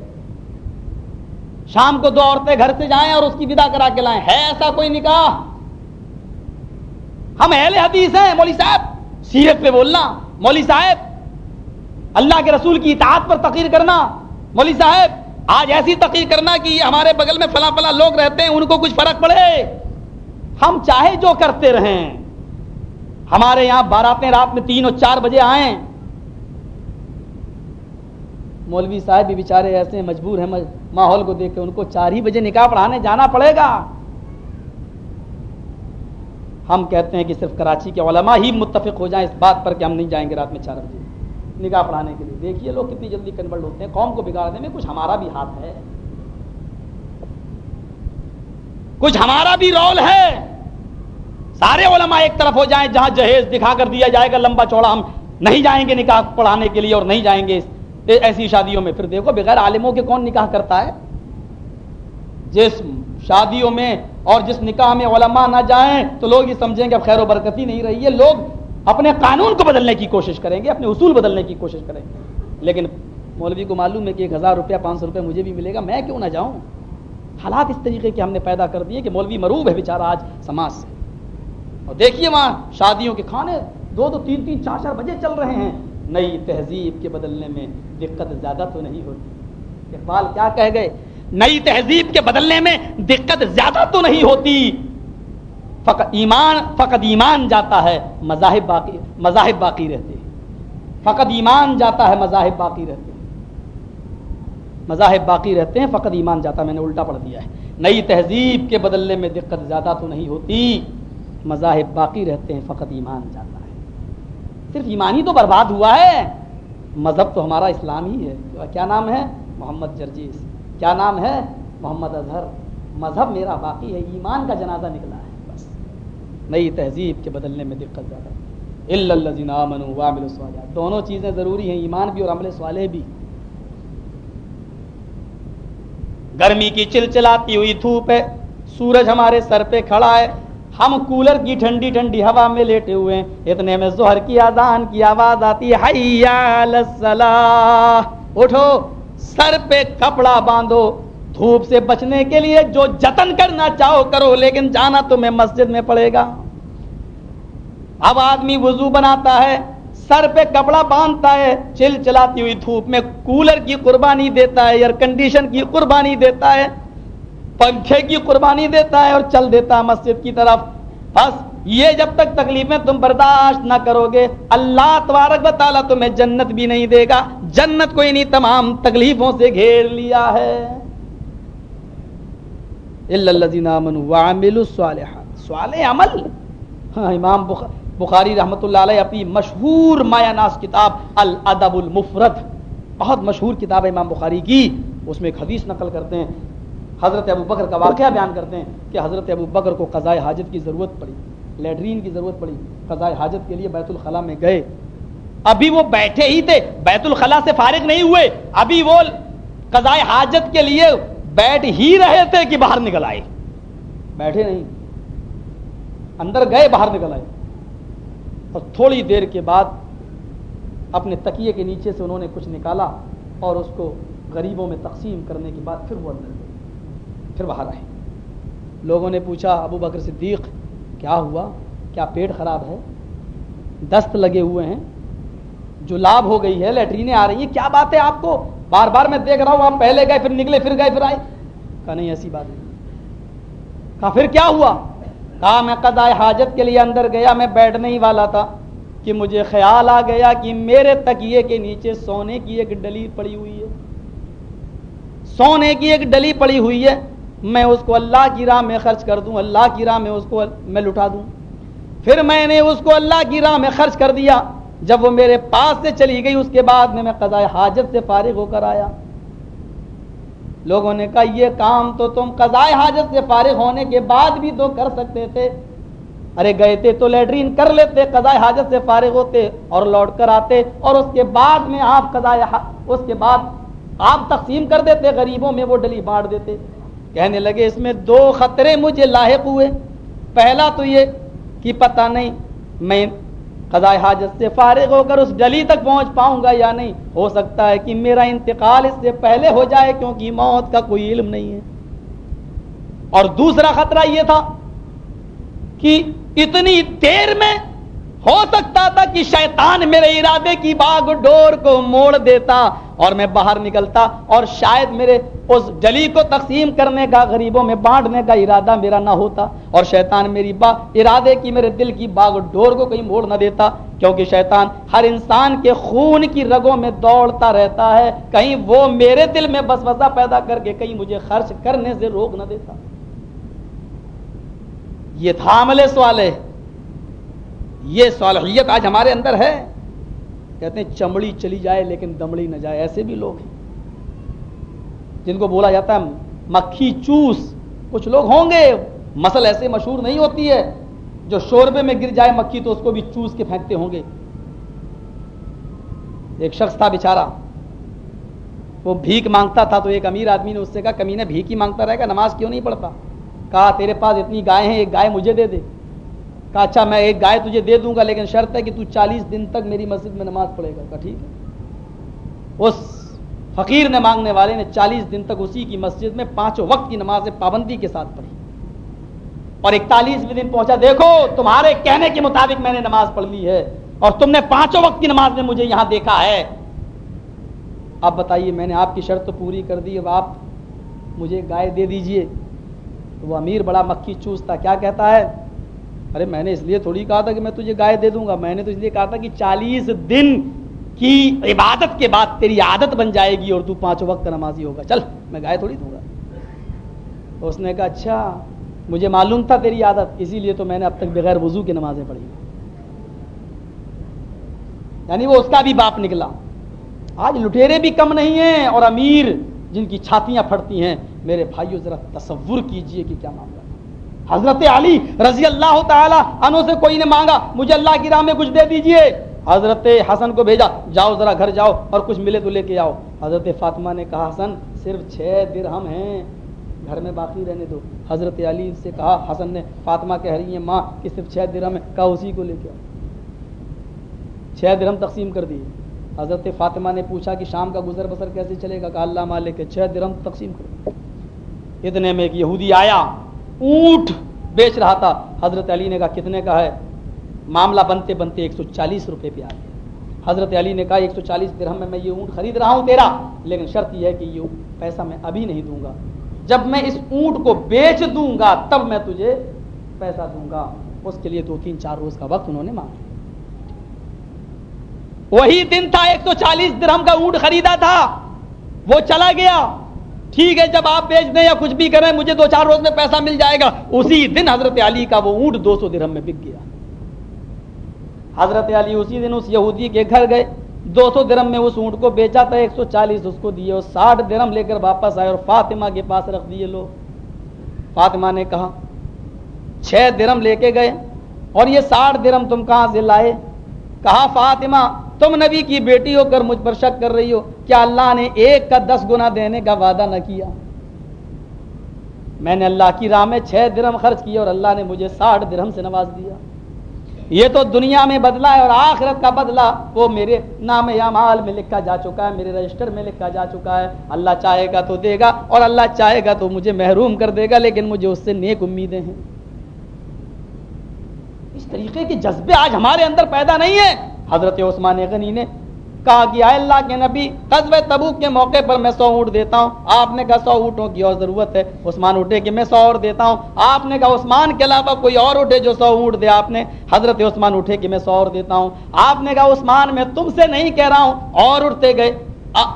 شام کو دو عورتیں گھر سے جائیں اور اس کی ودا کرا کے لائیں۔ ہے ایسا کوئی نکاح؟ ہم اہل حدیث ہیں، مولوی صاحب۔ سیرت پہ بولنا۔ مولوی صاحب، اللہ کے رسول کی اطاعت پر تقریر کرنا۔ مولوی صاحب، آج ایسی تقریر کرنا کہ ہمارے بغل میں فلاں فلاں لوگ رہتے ہیں، ان کو کچھ فرق پڑے۔ ہم چاہے جو کرتے رہیں۔ ہمارے یہاں باراتیں رات میں تین اور چار بجے آئیں۔ مولوی صاحب بھی بیچارے ایسے مجبور ہیں، ماحول کو دیکھ کے ان کو چار ہی بجے نکاح پڑھانے جانا پڑے گا۔ ہم کہتے ہیں کہ صرف کراچی کے علماء ہی متفق ہو جائیں اس بات پر کہ ہم نہیں جائیں گے رات میں چار بجے نکاح پڑھانے کے لیے۔ دیکھیے لوگ کتنی جلدی کنورٹ ہوتے ہیں، قوم کو بگاڑنے میں، کچھ ہمارا بھی ہاتھ ہے۔ کچھ ہمارا بھی رول ہے۔ سارے علماء ایک طرف ہو جائیں، جہاں جہیز دکھا کر دیا جائے گا، لمبا چوڑا ہم نہیں جائیں گے نکاح پڑھانے کے لیے اور نہیں جائیں گے ایسی شادیوں میں، پھر دیکھو بغیر عالموں کے کون نکاح کرتا ہے؟ جس شادیوں میں اور جس نکاح میں علماء نہ جائیں تو لوگ یہ سمجھیں گے اب خیر و برکتی نہیں رہی ہے۔ لوگ اپنے قانون کو بدلنے کی کوشش کریں گے، اپنے اصول بدلنے کی کوشش کریں گے۔ لیکن مولوی کو معلوم ہے کہ ایک ہزار روپیہ، پانچ سو روپے مجھے بھی ملے گا، میں کیوں نہ جاؤں؟ حالات اس طریقے کے ہم نے پیدا کر دیے کہ مولوی مروب ہے بیچارہ آج سماج سے۔ اور دیکھیے وہاں شادیوں کے کھانے دو دو، تین تین، چار چار بجے چل رہے ہیں۔ نئی تہذیب کے بدلنے میں دقت زیادہ تو نہیں ہوتی۔ اقبال کیا کہہ گئے؟ نئی تہذیب کے بدلنے میں دقت زیادہ تو نہیں ہوتی۔ فقط ایمان فقط ایمان جاتا ہے، مذاہب باقی مذاہب باقی رہتے ہیں۔ فقط ایمان جاتا ہے، مذاہب باقی رہتے ہیں۔ مذاہب باقی رہتے ہیں، فقط ایمان جاتا میں نے الٹا پڑھ دیا ہے۔ نئی تہذیب کے بدلنے میں دقت زیادہ تو نہیں ہوتی۔ مذاہب باقی رہتے ہیں، فقط ایمان جاتا صرف ایمان ہی تو برباد ہوا ہے۔ مذہب تو ہمارا اسلام ہی ہے۔ کیا نام ہے؟ محمد جرجیز کیا نام ہے؟ محمد اظہر۔ مذہب میرا باقی ہے۔ ایمان کا جنازہ نکلا ہے۔ بس۔ نئی تہذیب کے بدلنے میں دقت زیادہ۔ دونوں چیزیں ضروری ہیں۔ ایمان بھی اور عمل سوالے بھی۔ گرمی کی چلچلاتی ہوئی دھوپ ہے۔ سورج ہمارے سر پہ کھڑا ہے۔ ہم کولر کی ٹھنڈی ٹھنڈی ہوا میں لیٹے ہوئے ہیں۔ اتنے میں زہر کی آزان کی آواز آتی ہے۔ اٹھو، سر پہ کپڑا باندھو۔ دھوپ سے بچنے کے لیے جو جتن کرنا چاہو کرو، لیکن جانا تمہیں مسجد میں پڑے گا۔ اب آدمی وضو بناتا ہے، سر پہ کپڑا باندھتا ہے، چل چلاتی ہوئی دھوپ میں کولر کی قربانی دیتا ہے ایئر کنڈیشن کی قربانی دیتا ہے۔ پنکھے کی قربانی دیتا ہے اور چل دیتا ہے مسجد کی طرف۔ بس یہ جب تک تکلیفیں تم برداشت نہ کرو گے، اللہ تبارک و تعالیٰ تمہیں جنت بھی نہیں دے گا۔ جنت کو انہیں تمام تکلیفوں سے گھیر لیا ہے۔ عمل؟ ہاں امام بخاری رحمۃ اللہ علیہ اپنی مشہور مایا ناس کتاب الادب المفرد۔ بہت مشہور کتاب ہے امام بخاری کی۔ اس میں ایک حدیث نقل کرتے ہیں۔ حضرت ابو بکر کا واقعہ بیان کرتے ہیں کہ حضرت ابو بکر کو قضاء حاجت کی ضرورت پڑی، لیٹرین کی ضرورت پڑی، قضاء حاجت کے لیے بیت الخلاء میں گئے۔ ابھی وہ بیٹھے ہی تھے، بیت الخلاء سے فارغ نہیں ہوئے، ابھی وہ قضاء حاجت کے لیے بیٹھ ہی رہے تھے کہ باہر نکل آئے۔ بیٹھے نہیں، اندر گئے، باہر نکل آئے۔ اور تھوڑی دیر کے بعد اپنے تکیے کے نیچے سے انہوں نے کچھ نکالا اور اس کو غریبوں میں تقسیم کرنے کے بعد پھر وہ اندر گئے۔ پھر باہر آئے۔ لوگوں نے پوچھا، ابو بکر صدیق، کیا ہوا؟ کیا پیٹ خراب ہے؟ دست لگے ہوئے ہیں۔ جو لاب ہو گئی ہے، لیٹرینیں آ رہی ہیں۔ کیا بات ہے آپ کو؟ بار بار میں دیکھ رہا ہوں، آپ پہلے گئے، پھر نکلے، پھر گئے، پھر آئے۔ کہا، نہیں، ایسی بات نہیں۔ کہا، پھر کیا ہوا؟ کہا، میں قضاء حاجت کے لیے اندر گیا، میں بیٹھنے ہی والا تھا کہ مجھے خیال آ گیا کہ میرے تکیے کے نیچے سونے کی ایک ڈلی پڑی ہوئی ہے۔ سونے کی ایک ڈلی پڑی ہوئی ہے۔ میں اس کو اللہ کی راہ میں خرچ کر دوں، اللہ کی راہ میں اس کو میں لٹا دوں۔ پھر میں نے اس کو اللہ کی راہ میں خرچ کر دیا۔ جب وہ میرے پاس سے چلی گئی، اس کے بعد میں میں قضاء حاجت سے فارغ ہو کر آیا۔ لوگوں نے کہا، یہ کام تو تم قضاء حاجت سے فارغ ہونے کے بعد بھی تو کر سکتے تھے۔ ارے، گئے تھے تو لیٹرین کر لیتے، قضاء حاجت سے فارغ ہوتے اور لوٹ کر آتے اور اس کے بعد میں آپ قضاء اس کے بعد آپ تقسیم کر دیتے، غریبوں میں وہ ڈلی بانٹ دیتے۔ کہنے لگے، اس میں دو خطرے مجھے لاحق ہوئے۔ پہلا تو یہ کہ پتہ نہیں میں قضاء حاجت سے فارغ ہو کر اس گلی تک پہنچ پاؤں گا یا نہیں۔ ہو سکتا ہے کہ میرا انتقال اس سے پہلے ہو جائے کیونکہ موت کا کوئی علم نہیں ہے۔ اور دوسرا خطرہ یہ تھا کہ اتنی دیر میں ہو سکتا تھا کہ شیطان میرے ارادے کی باغ ڈور کو موڑ دیتا اور میں باہر نکلتا اور شاید میرے اس جلی کو تقسیم کرنے کا، غریبوں میں بانٹنے کا ارادہ میرا نہ ہوتا اور شیطان میری با ارادے کی، میرے دل کی باغ ڈور کو کہیں موڑ نہ دیتا کیونکہ شیطان ہر انسان کے خون کی رگوں میں دوڑتا رہتا ہے۔ کہیں وہ میرے دل میں بس وسا پیدا کر کے کہیں مجھے خرچ کرنے سے روک نہ دیتا۔ یہ تھا عمل سوال ہے یہ صالحیت آج ہمارے اندر ہے۔ کہتے ہیں چمڑی چلی جائے لیکن دمڑی نہ جائے، ایسے بھی لوگ ہیں۔ جن کو بولا جاتا ہے مکھی چوس، کچھ لوگ ہوں گے، مسل ایسے مشہور نہیں ہوتی ہے۔ جو شوربے میں گر جائے مکھی تو اس کو بھی چوس کے پھینکتے ہوں گے۔ ایک شخص تھا بےچارا وہ بھیک مانگتا تھا تو ایک امیر آدمی نے اس سے کہا کمی نے بھیک ہی مانگتا رہے گا، نماز کیوں نہیں پڑھتا؟ کہا، تیرے پاس اتنی گائے ہیں، ایک گائے مجھے دے دے۔ کہا اچھا میں ایک گائے تجھے دے دوں گا، لیکن شرط ہے کہ تو چالیس دن تک میری مسجد میں نماز پڑھے گا۔ کہا، ٹھیک ہے۔ اس فقیر نے مانگنے والے نے چالیس دن تک اسی کی مسجد میں پانچوں وقت کی نماز پابندی کے ساتھ پڑھی۔ اور اکتالیسویں دن پہنچا، دیکھو، تمہارے کہنے کے مطابق میں نے نماز پڑھ لی ہے، اور تم نے پانچوں وقت کی نماز میں مجھے یہاں دیکھا ہے۔ اب بتائیے، میں نے آپ کی شرط پوری کر دی، اب آپ مجھے گائے دے دیجیے۔ تو وہ امیر بڑا مکھی چوس تھا، کیا کہتا ہے؟ ارے میں نے اس لیے تھوڑی کہا تھا کہ میں تجھے گائے دے دوں گا، میں نے تو اس لیے کہا تھا کہ چالیس دن کی عبادت کے بعد تیری عادت بن جائے گی اور تو پانچ وقت کا نمازی ہوگا۔ چل، میں گائے تھوڑی دوں گا۔ اس نے کہا اچھا مجھے معلوم تھا تیری عادت، اسی لیے تو میں نے اب تک بغیر وضو کی نمازیں پڑھی۔ یعنی وہ اس کا بھی باپ نکلا۔ آج لٹیرے بھی کم نہیں ہیں اور امیر جن کی چھاتیاں پھٹتی ہیں، میرے بھائیوں ذرا تصور کیجیے کہ کیا معاملہ حضرت علی رضی اللہ تعالی عنہ سے کوئی نے مانگا، مجھے اللہ کی راہ میں کچھ دے دیجیے۔ حضرت حسن کو بھیجا، جاؤ ذرا گھر جاؤ اور کچھ ملے تو لے کے آؤ۔ حضرت فاطمہ نے کہا، حسن، صرف چھ درہم ہیں، گھر میں باقی رہنے دو۔ حضرت علی سے کہا، حسن نے، فاطمہ کہہ رہی ہیں، ماں، کہ صرف چھ درہم ہے کہا، اسی کو لے کے آؤ۔ چھ درہم تقسیم کر دیے۔ حضرت فاطمہ نے پوچھا کہ شام کا گزر بسر کیسے چلے گا؟ کہ اللہ مالک، چھ درہم تقسیم کر۔ اتنے میں ایک یہودی آیا۔ اونٹ بیچ رہا تھا۔ حضرت علی نے کہا، کتنے کا ہے؟ معاملہ بنتے بنتے ایک سو چالیس روپے پہ آ گیا۔ حضرت علی نے کہا، ایک سو چالیس درہم میں میں یہ اونٹ خرید رہا ہوں تیرا۔ لیکن شرط یہ ہے کہ یہ پیسہ میں ابھی نہیں دوں گا۔ جب میں اس اونٹ کو بیچ دوں گا، تب میں تجھے پیسہ دوں گا۔ اس کے لیے دو تین چار روز کا وقت انہوں نے مانگا۔ وہی دن تھا، ایک سو چالیس درہم کا اونٹ خریدا تھا۔ وہ چلا گیا۔ ٹھیک ہے، جب آپ بیچ دیں یا کچھ بھی کریں، مجھے دو چار روز میں پیسہ مل جائے گا۔ اسی دن حضرت علی کا وہ اونٹ دو سو درہم میں بک گیا۔ حضرت علی اسی دن اس یہودی کے گھر گئے۔ دو سو درم میں اس اونٹ کو بیچا تھا، ایک سو چالیس اس کو دیے ساٹھ درم لے کر واپس آئے اور فاطمہ کے پاس رکھ دیے۔ لو فاطمہ نے کہا، چھ درم لے کے گئے اور یہ ساٹھ درم تم کہاں سے لائے؟ کہا، فاطمہ، تم نبی کی بیٹی ہو، کر مجھ پر شک کر رہی ہو۔ کیا اللہ نے ایک کا دس گنا دینے کا وعدہ نہ کیا۔ میں نے اللہ کی راہ میں چھ درم خرچ کیا اور اللہ نے مجھے ساٹھ درم سے نواز دیا۔ یہ تو دنیا میں بدلا ہے اور آخرت کا بدلہ وہ میرے نام اعمال میں لکھا جا چکا ہے، میرے رجسٹر میں لکھا جا چکا ہے۔ اللہ چاہے گا تو دے گا اور اللہ چاہے گا تو مجھے محروم کر دے گا، لیکن مجھے اس سے نیک امیدیں ہیں۔ اس طریقے کے جذبے آج ہمارے اندر پیدا نہیں ہیں۔ حضرت عثمان غنی نے کہا کہ اللہ کے نبی، قصب تبوک کے موقع پر میں سو اونٹ دیتا ہوں۔ آپ نے کہا سو اونٹوں کی اور ضرورت ہے۔ عثمان اٹھے کہ میں سو اور دیتا ہوں۔ آپ نے کہا عثمان کے علاوہ کوئی اور اٹھے جو سو اونٹ دے آپ نے۔ حضرت عثمان اٹھے کہ میں سو اور دیتا ہوں۔ آپ نے کہا عثمان، میں تم سے نہیں کہہ رہا ہوں۔ اور اٹھتے گئے۔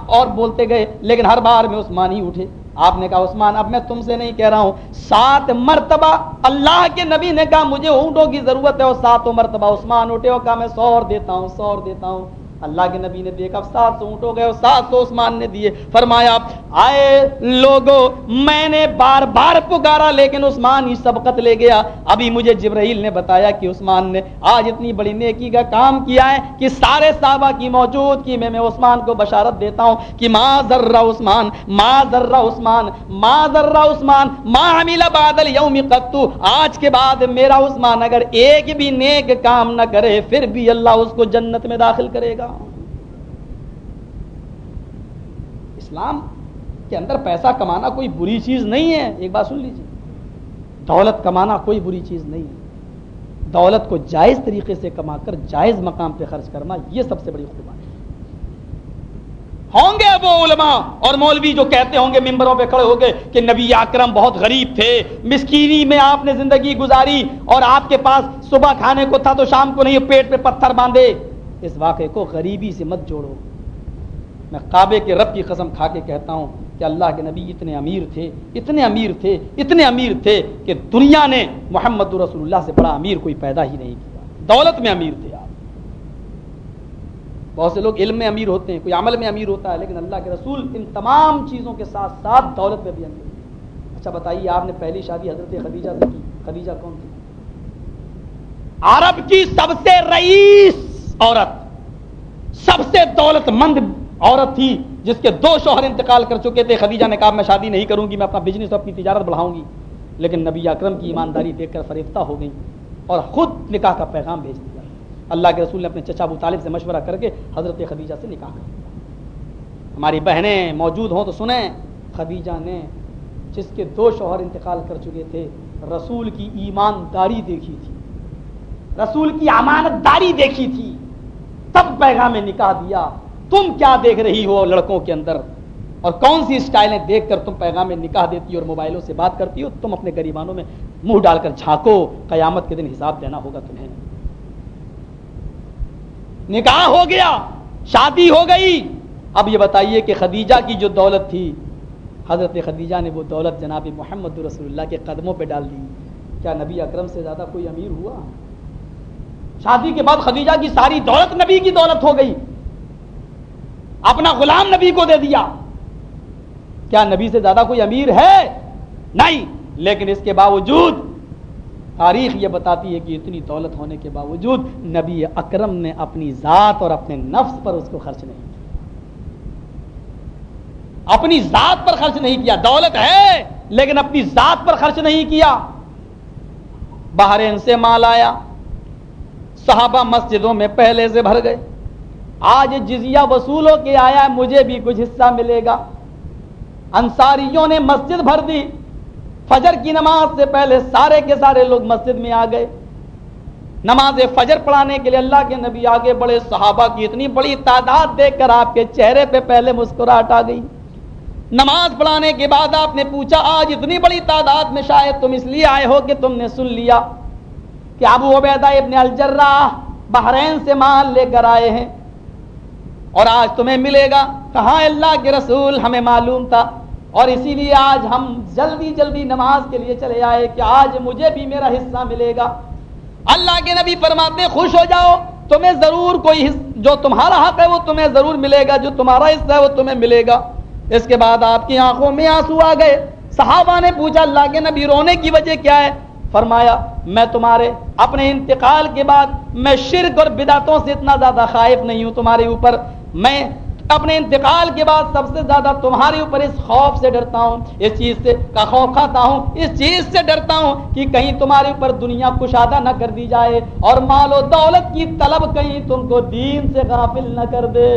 اور بولتے گئے۔ لیکن ہر بار میں عثمان ہی اٹھے۔ آپ نے کہا عثمان، اب میں تم سے نہیں کہہ رہا ہوں۔ سات مرتبہ اللہ کے نبی نے کہا مجھے اونٹوں کی ضرورت ہے اور ساتوں مرتبہ عثمان اٹھے اور کہا میں سو اور دیتا ہوں، سو اور دیتا ہوں۔ اللہ کے نبی نے دیکھا سات سو اونٹ ہو گئے اور سات سو عثمان نے دیے۔ فرمایا، آئے لوگو، میں نے بار بار پکارا، لیکن عثمان ہی سبقت لے گیا۔ ابھی مجھے جبرائیل نے بتایا کہ عثمان نے آج اتنی بڑی نیکی کا کام کیا ہے کہ سارے صحابہ کی موجود کی میں میں عثمان کو بشارت دیتا ہوں کہ ما ذرہ عثمان، ما ذرہ عثمان، ما ذرہ عثمان، ما عمل بعد اليوم قطو آج کے بعد میرا عثمان اگر ایک بھی نیک کام نہ کرے، پھر بھی اللہ اس کو جنت میں داخل کرے گا۔ اسلام کے اندر پیسہ کمانا کوئی بری چیز نہیں ہے۔ ایک بات سن لیجیے دولت کمانا کوئی بری چیز نہیں ہے۔ دولت کو جائز طریقے سے کما کر جائز مقام پہ خرچ کرنا یہ سب سے بڑی قربانی ہوں گے وہ علماء اور مولوی جو کہتے ہوں گے ممبروں پہ کھڑے ہو گئے کہ نبی اکرم بہت غریب تھے، مسکینی میں آپ نے زندگی گزاری اور آپ کے پاس صبح کھانے کو تھا تو شام کو نہیں، پیٹ پہ پتھر باندھے۔ اس واقعے کو غریبی سے مت جوڑو۔ میں کعبے کے رب کی قسم کھا کے کہتا ہوں کہ اللہ کے نبی اتنے امیر تھے، اتنے امیر تھے، اتنے امیر تھے کہ دنیا نے محمد رسول اللہ سے بڑا امیر کوئی پیدا ہی نہیں کیا۔ دولت میں امیر تھے آپ۔ بہت سے لوگ علم میں امیر ہوتے ہیں، کوئی عمل میں امیر ہوتا ہے، لیکن اللہ کے رسول ان تمام چیزوں کے ساتھ ساتھ دولت میں بھی امیر اچھا بتائیے، آپ نے پہلی شادی حضرت خدیجہ سے کی؟ خدیجہ کون تھی؟ عرب کی سب سے رئیس عورت، سب سے دولت مند عورت تھی جس کے دو شوہر انتقال کر چکے تھے، خدیجہ نے کہا، میں شادی نہیں کروں گی، میں اپنا بزنس اپنی تجارت بڑھاؤں گی. لیکن نبی اکرم کی ایمانداری دیکھ کر فریفتہ ہو گئی اور خود نکاح کا پیغام بھیج دیا۔ اللہ کے رسول نے اپنے چچا ابو طالب سے مشورہ کر کے حضرت خدیجہ سے نکاح کر دیا۔ ہماری بہنیں موجود ہوں تو سنیں، خدیجہ نے جس کے دو شوہر انتقال کر چکے تھے، رسول کی ایمانداری دیکھی تھی۔ رسول کی امانت داری دیکھی تھی۔ تب پیغام نکاح دیا۔ تم کیا دیکھ رہی ہو لڑکوں کے اندر؟ اور کون سی اسٹائلیں دیکھ کر تم پیغام نکاح دیتی اور موبائلوں سے بات کرتی ہو؟ تم اپنے گریبانوں میں منہ ڈال کر جھانکو، قیامت کے دن حساب دینا ہوگا تمہیں۔ نکاح ہو گیا، شادی ہو گئی۔ اب یہ بتائیے کہ خدیجہ کی جو دولت تھی، حضرت خدیجہ نے وہ دولت جناب محمد رسول اللہ کے قدموں پہ ڈال دی۔ کیا نبی اکرم سے زیادہ کوئی امیر ہوا؟ شادی کے بعد خدیجہ کی ساری دولت نبی کی دولت ہو گئی۔ اپنا غلام نبی کو دے دیا۔ کیا نبی سے زیادہ کوئی امیر ہے؟ نہیں، لیکن اس کے باوجود تاریخ یہ بتاتی ہے کہ اتنی دولت ہونے کے باوجود نبی اکرم نے اپنی ذات اور اپنے نفس پر اس کو خرچ نہیں کیا۔ اپنی ذات پر خرچ نہیں کیا۔ دولت ہے، لیکن اپنی ذات پر خرچ نہیں کیا۔ باہر ان سے مال آیا۔ صحابہ مسجدوں میں پہلے سے بھر گئے۔ آج جزیہ وصول ہو کے آیا مجھے بھی کچھ حصہ ملے گا۔ انصاریوں نے مسجد بھر دی۔ فجر کی نماز سے پہلے سارے کے سارے لوگ مسجد میں آ گئے۔ نماز فجر پڑھانے کے لیے اللہ کے نبی آگے بڑے صحابہ کی اتنی بڑی تعداد دیکھ کر آپ کے چہرے پہ پہلے مسکراہٹ آ گئی۔ نماز پڑھانے کے بعد آپ نے پوچھا، آج اتنی بڑی تعداد میں شاید تم اس لیے آئے ہو کہ تم نے سن لیا کہ ابو عبیدہ ابن الجرہ بحرین سے مال لے کر آئے ہیں۔ اور آج تمہیں ملے گا کہاں اللہ کے رسول ہمیں معلوم تھا اور اسی لیے آج ہم جلدی جلدی نماز کے لیے چلے آئے کہ آج مجھے بھی میرا حصہ ملے گا۔ اللہ کے نبی فرماتے خوش ہو جاؤ، تمہیں ضرور کوئی جو تمہارا حق ہے وہ تمہیں ضرور ملے گا، جو تمہارا حصہ ہے وہ تمہیں ملے گا۔ اس کے بعد آپ کی آنکھوں میں آنسو آ گئے۔ صحابہ نے پوچھا، اللہ کے نبی رونے کی وجہ کیا ہے؟ فرمایا، میں تمہارے اپنے انتقال کے بعد میں شرک اور بداتوں سے اتنا زیادہ خائف نہیں ہوں، تمہارے اوپر میں اپنے انتقال کے بعد سب سے زیادہ تمہارے اوپر اس خوف سے ڈرتا ہوں، اس چیز سے کا خوف کھاتا ہوں، اس چیز سے ڈرتا ہوں کہ کہیں تمہارے اوپر دنیا کشادہ نہ کر دی جائے اور مال و دولت کی طلب کہیں تم کو دین سے غافل نہ کر دے۔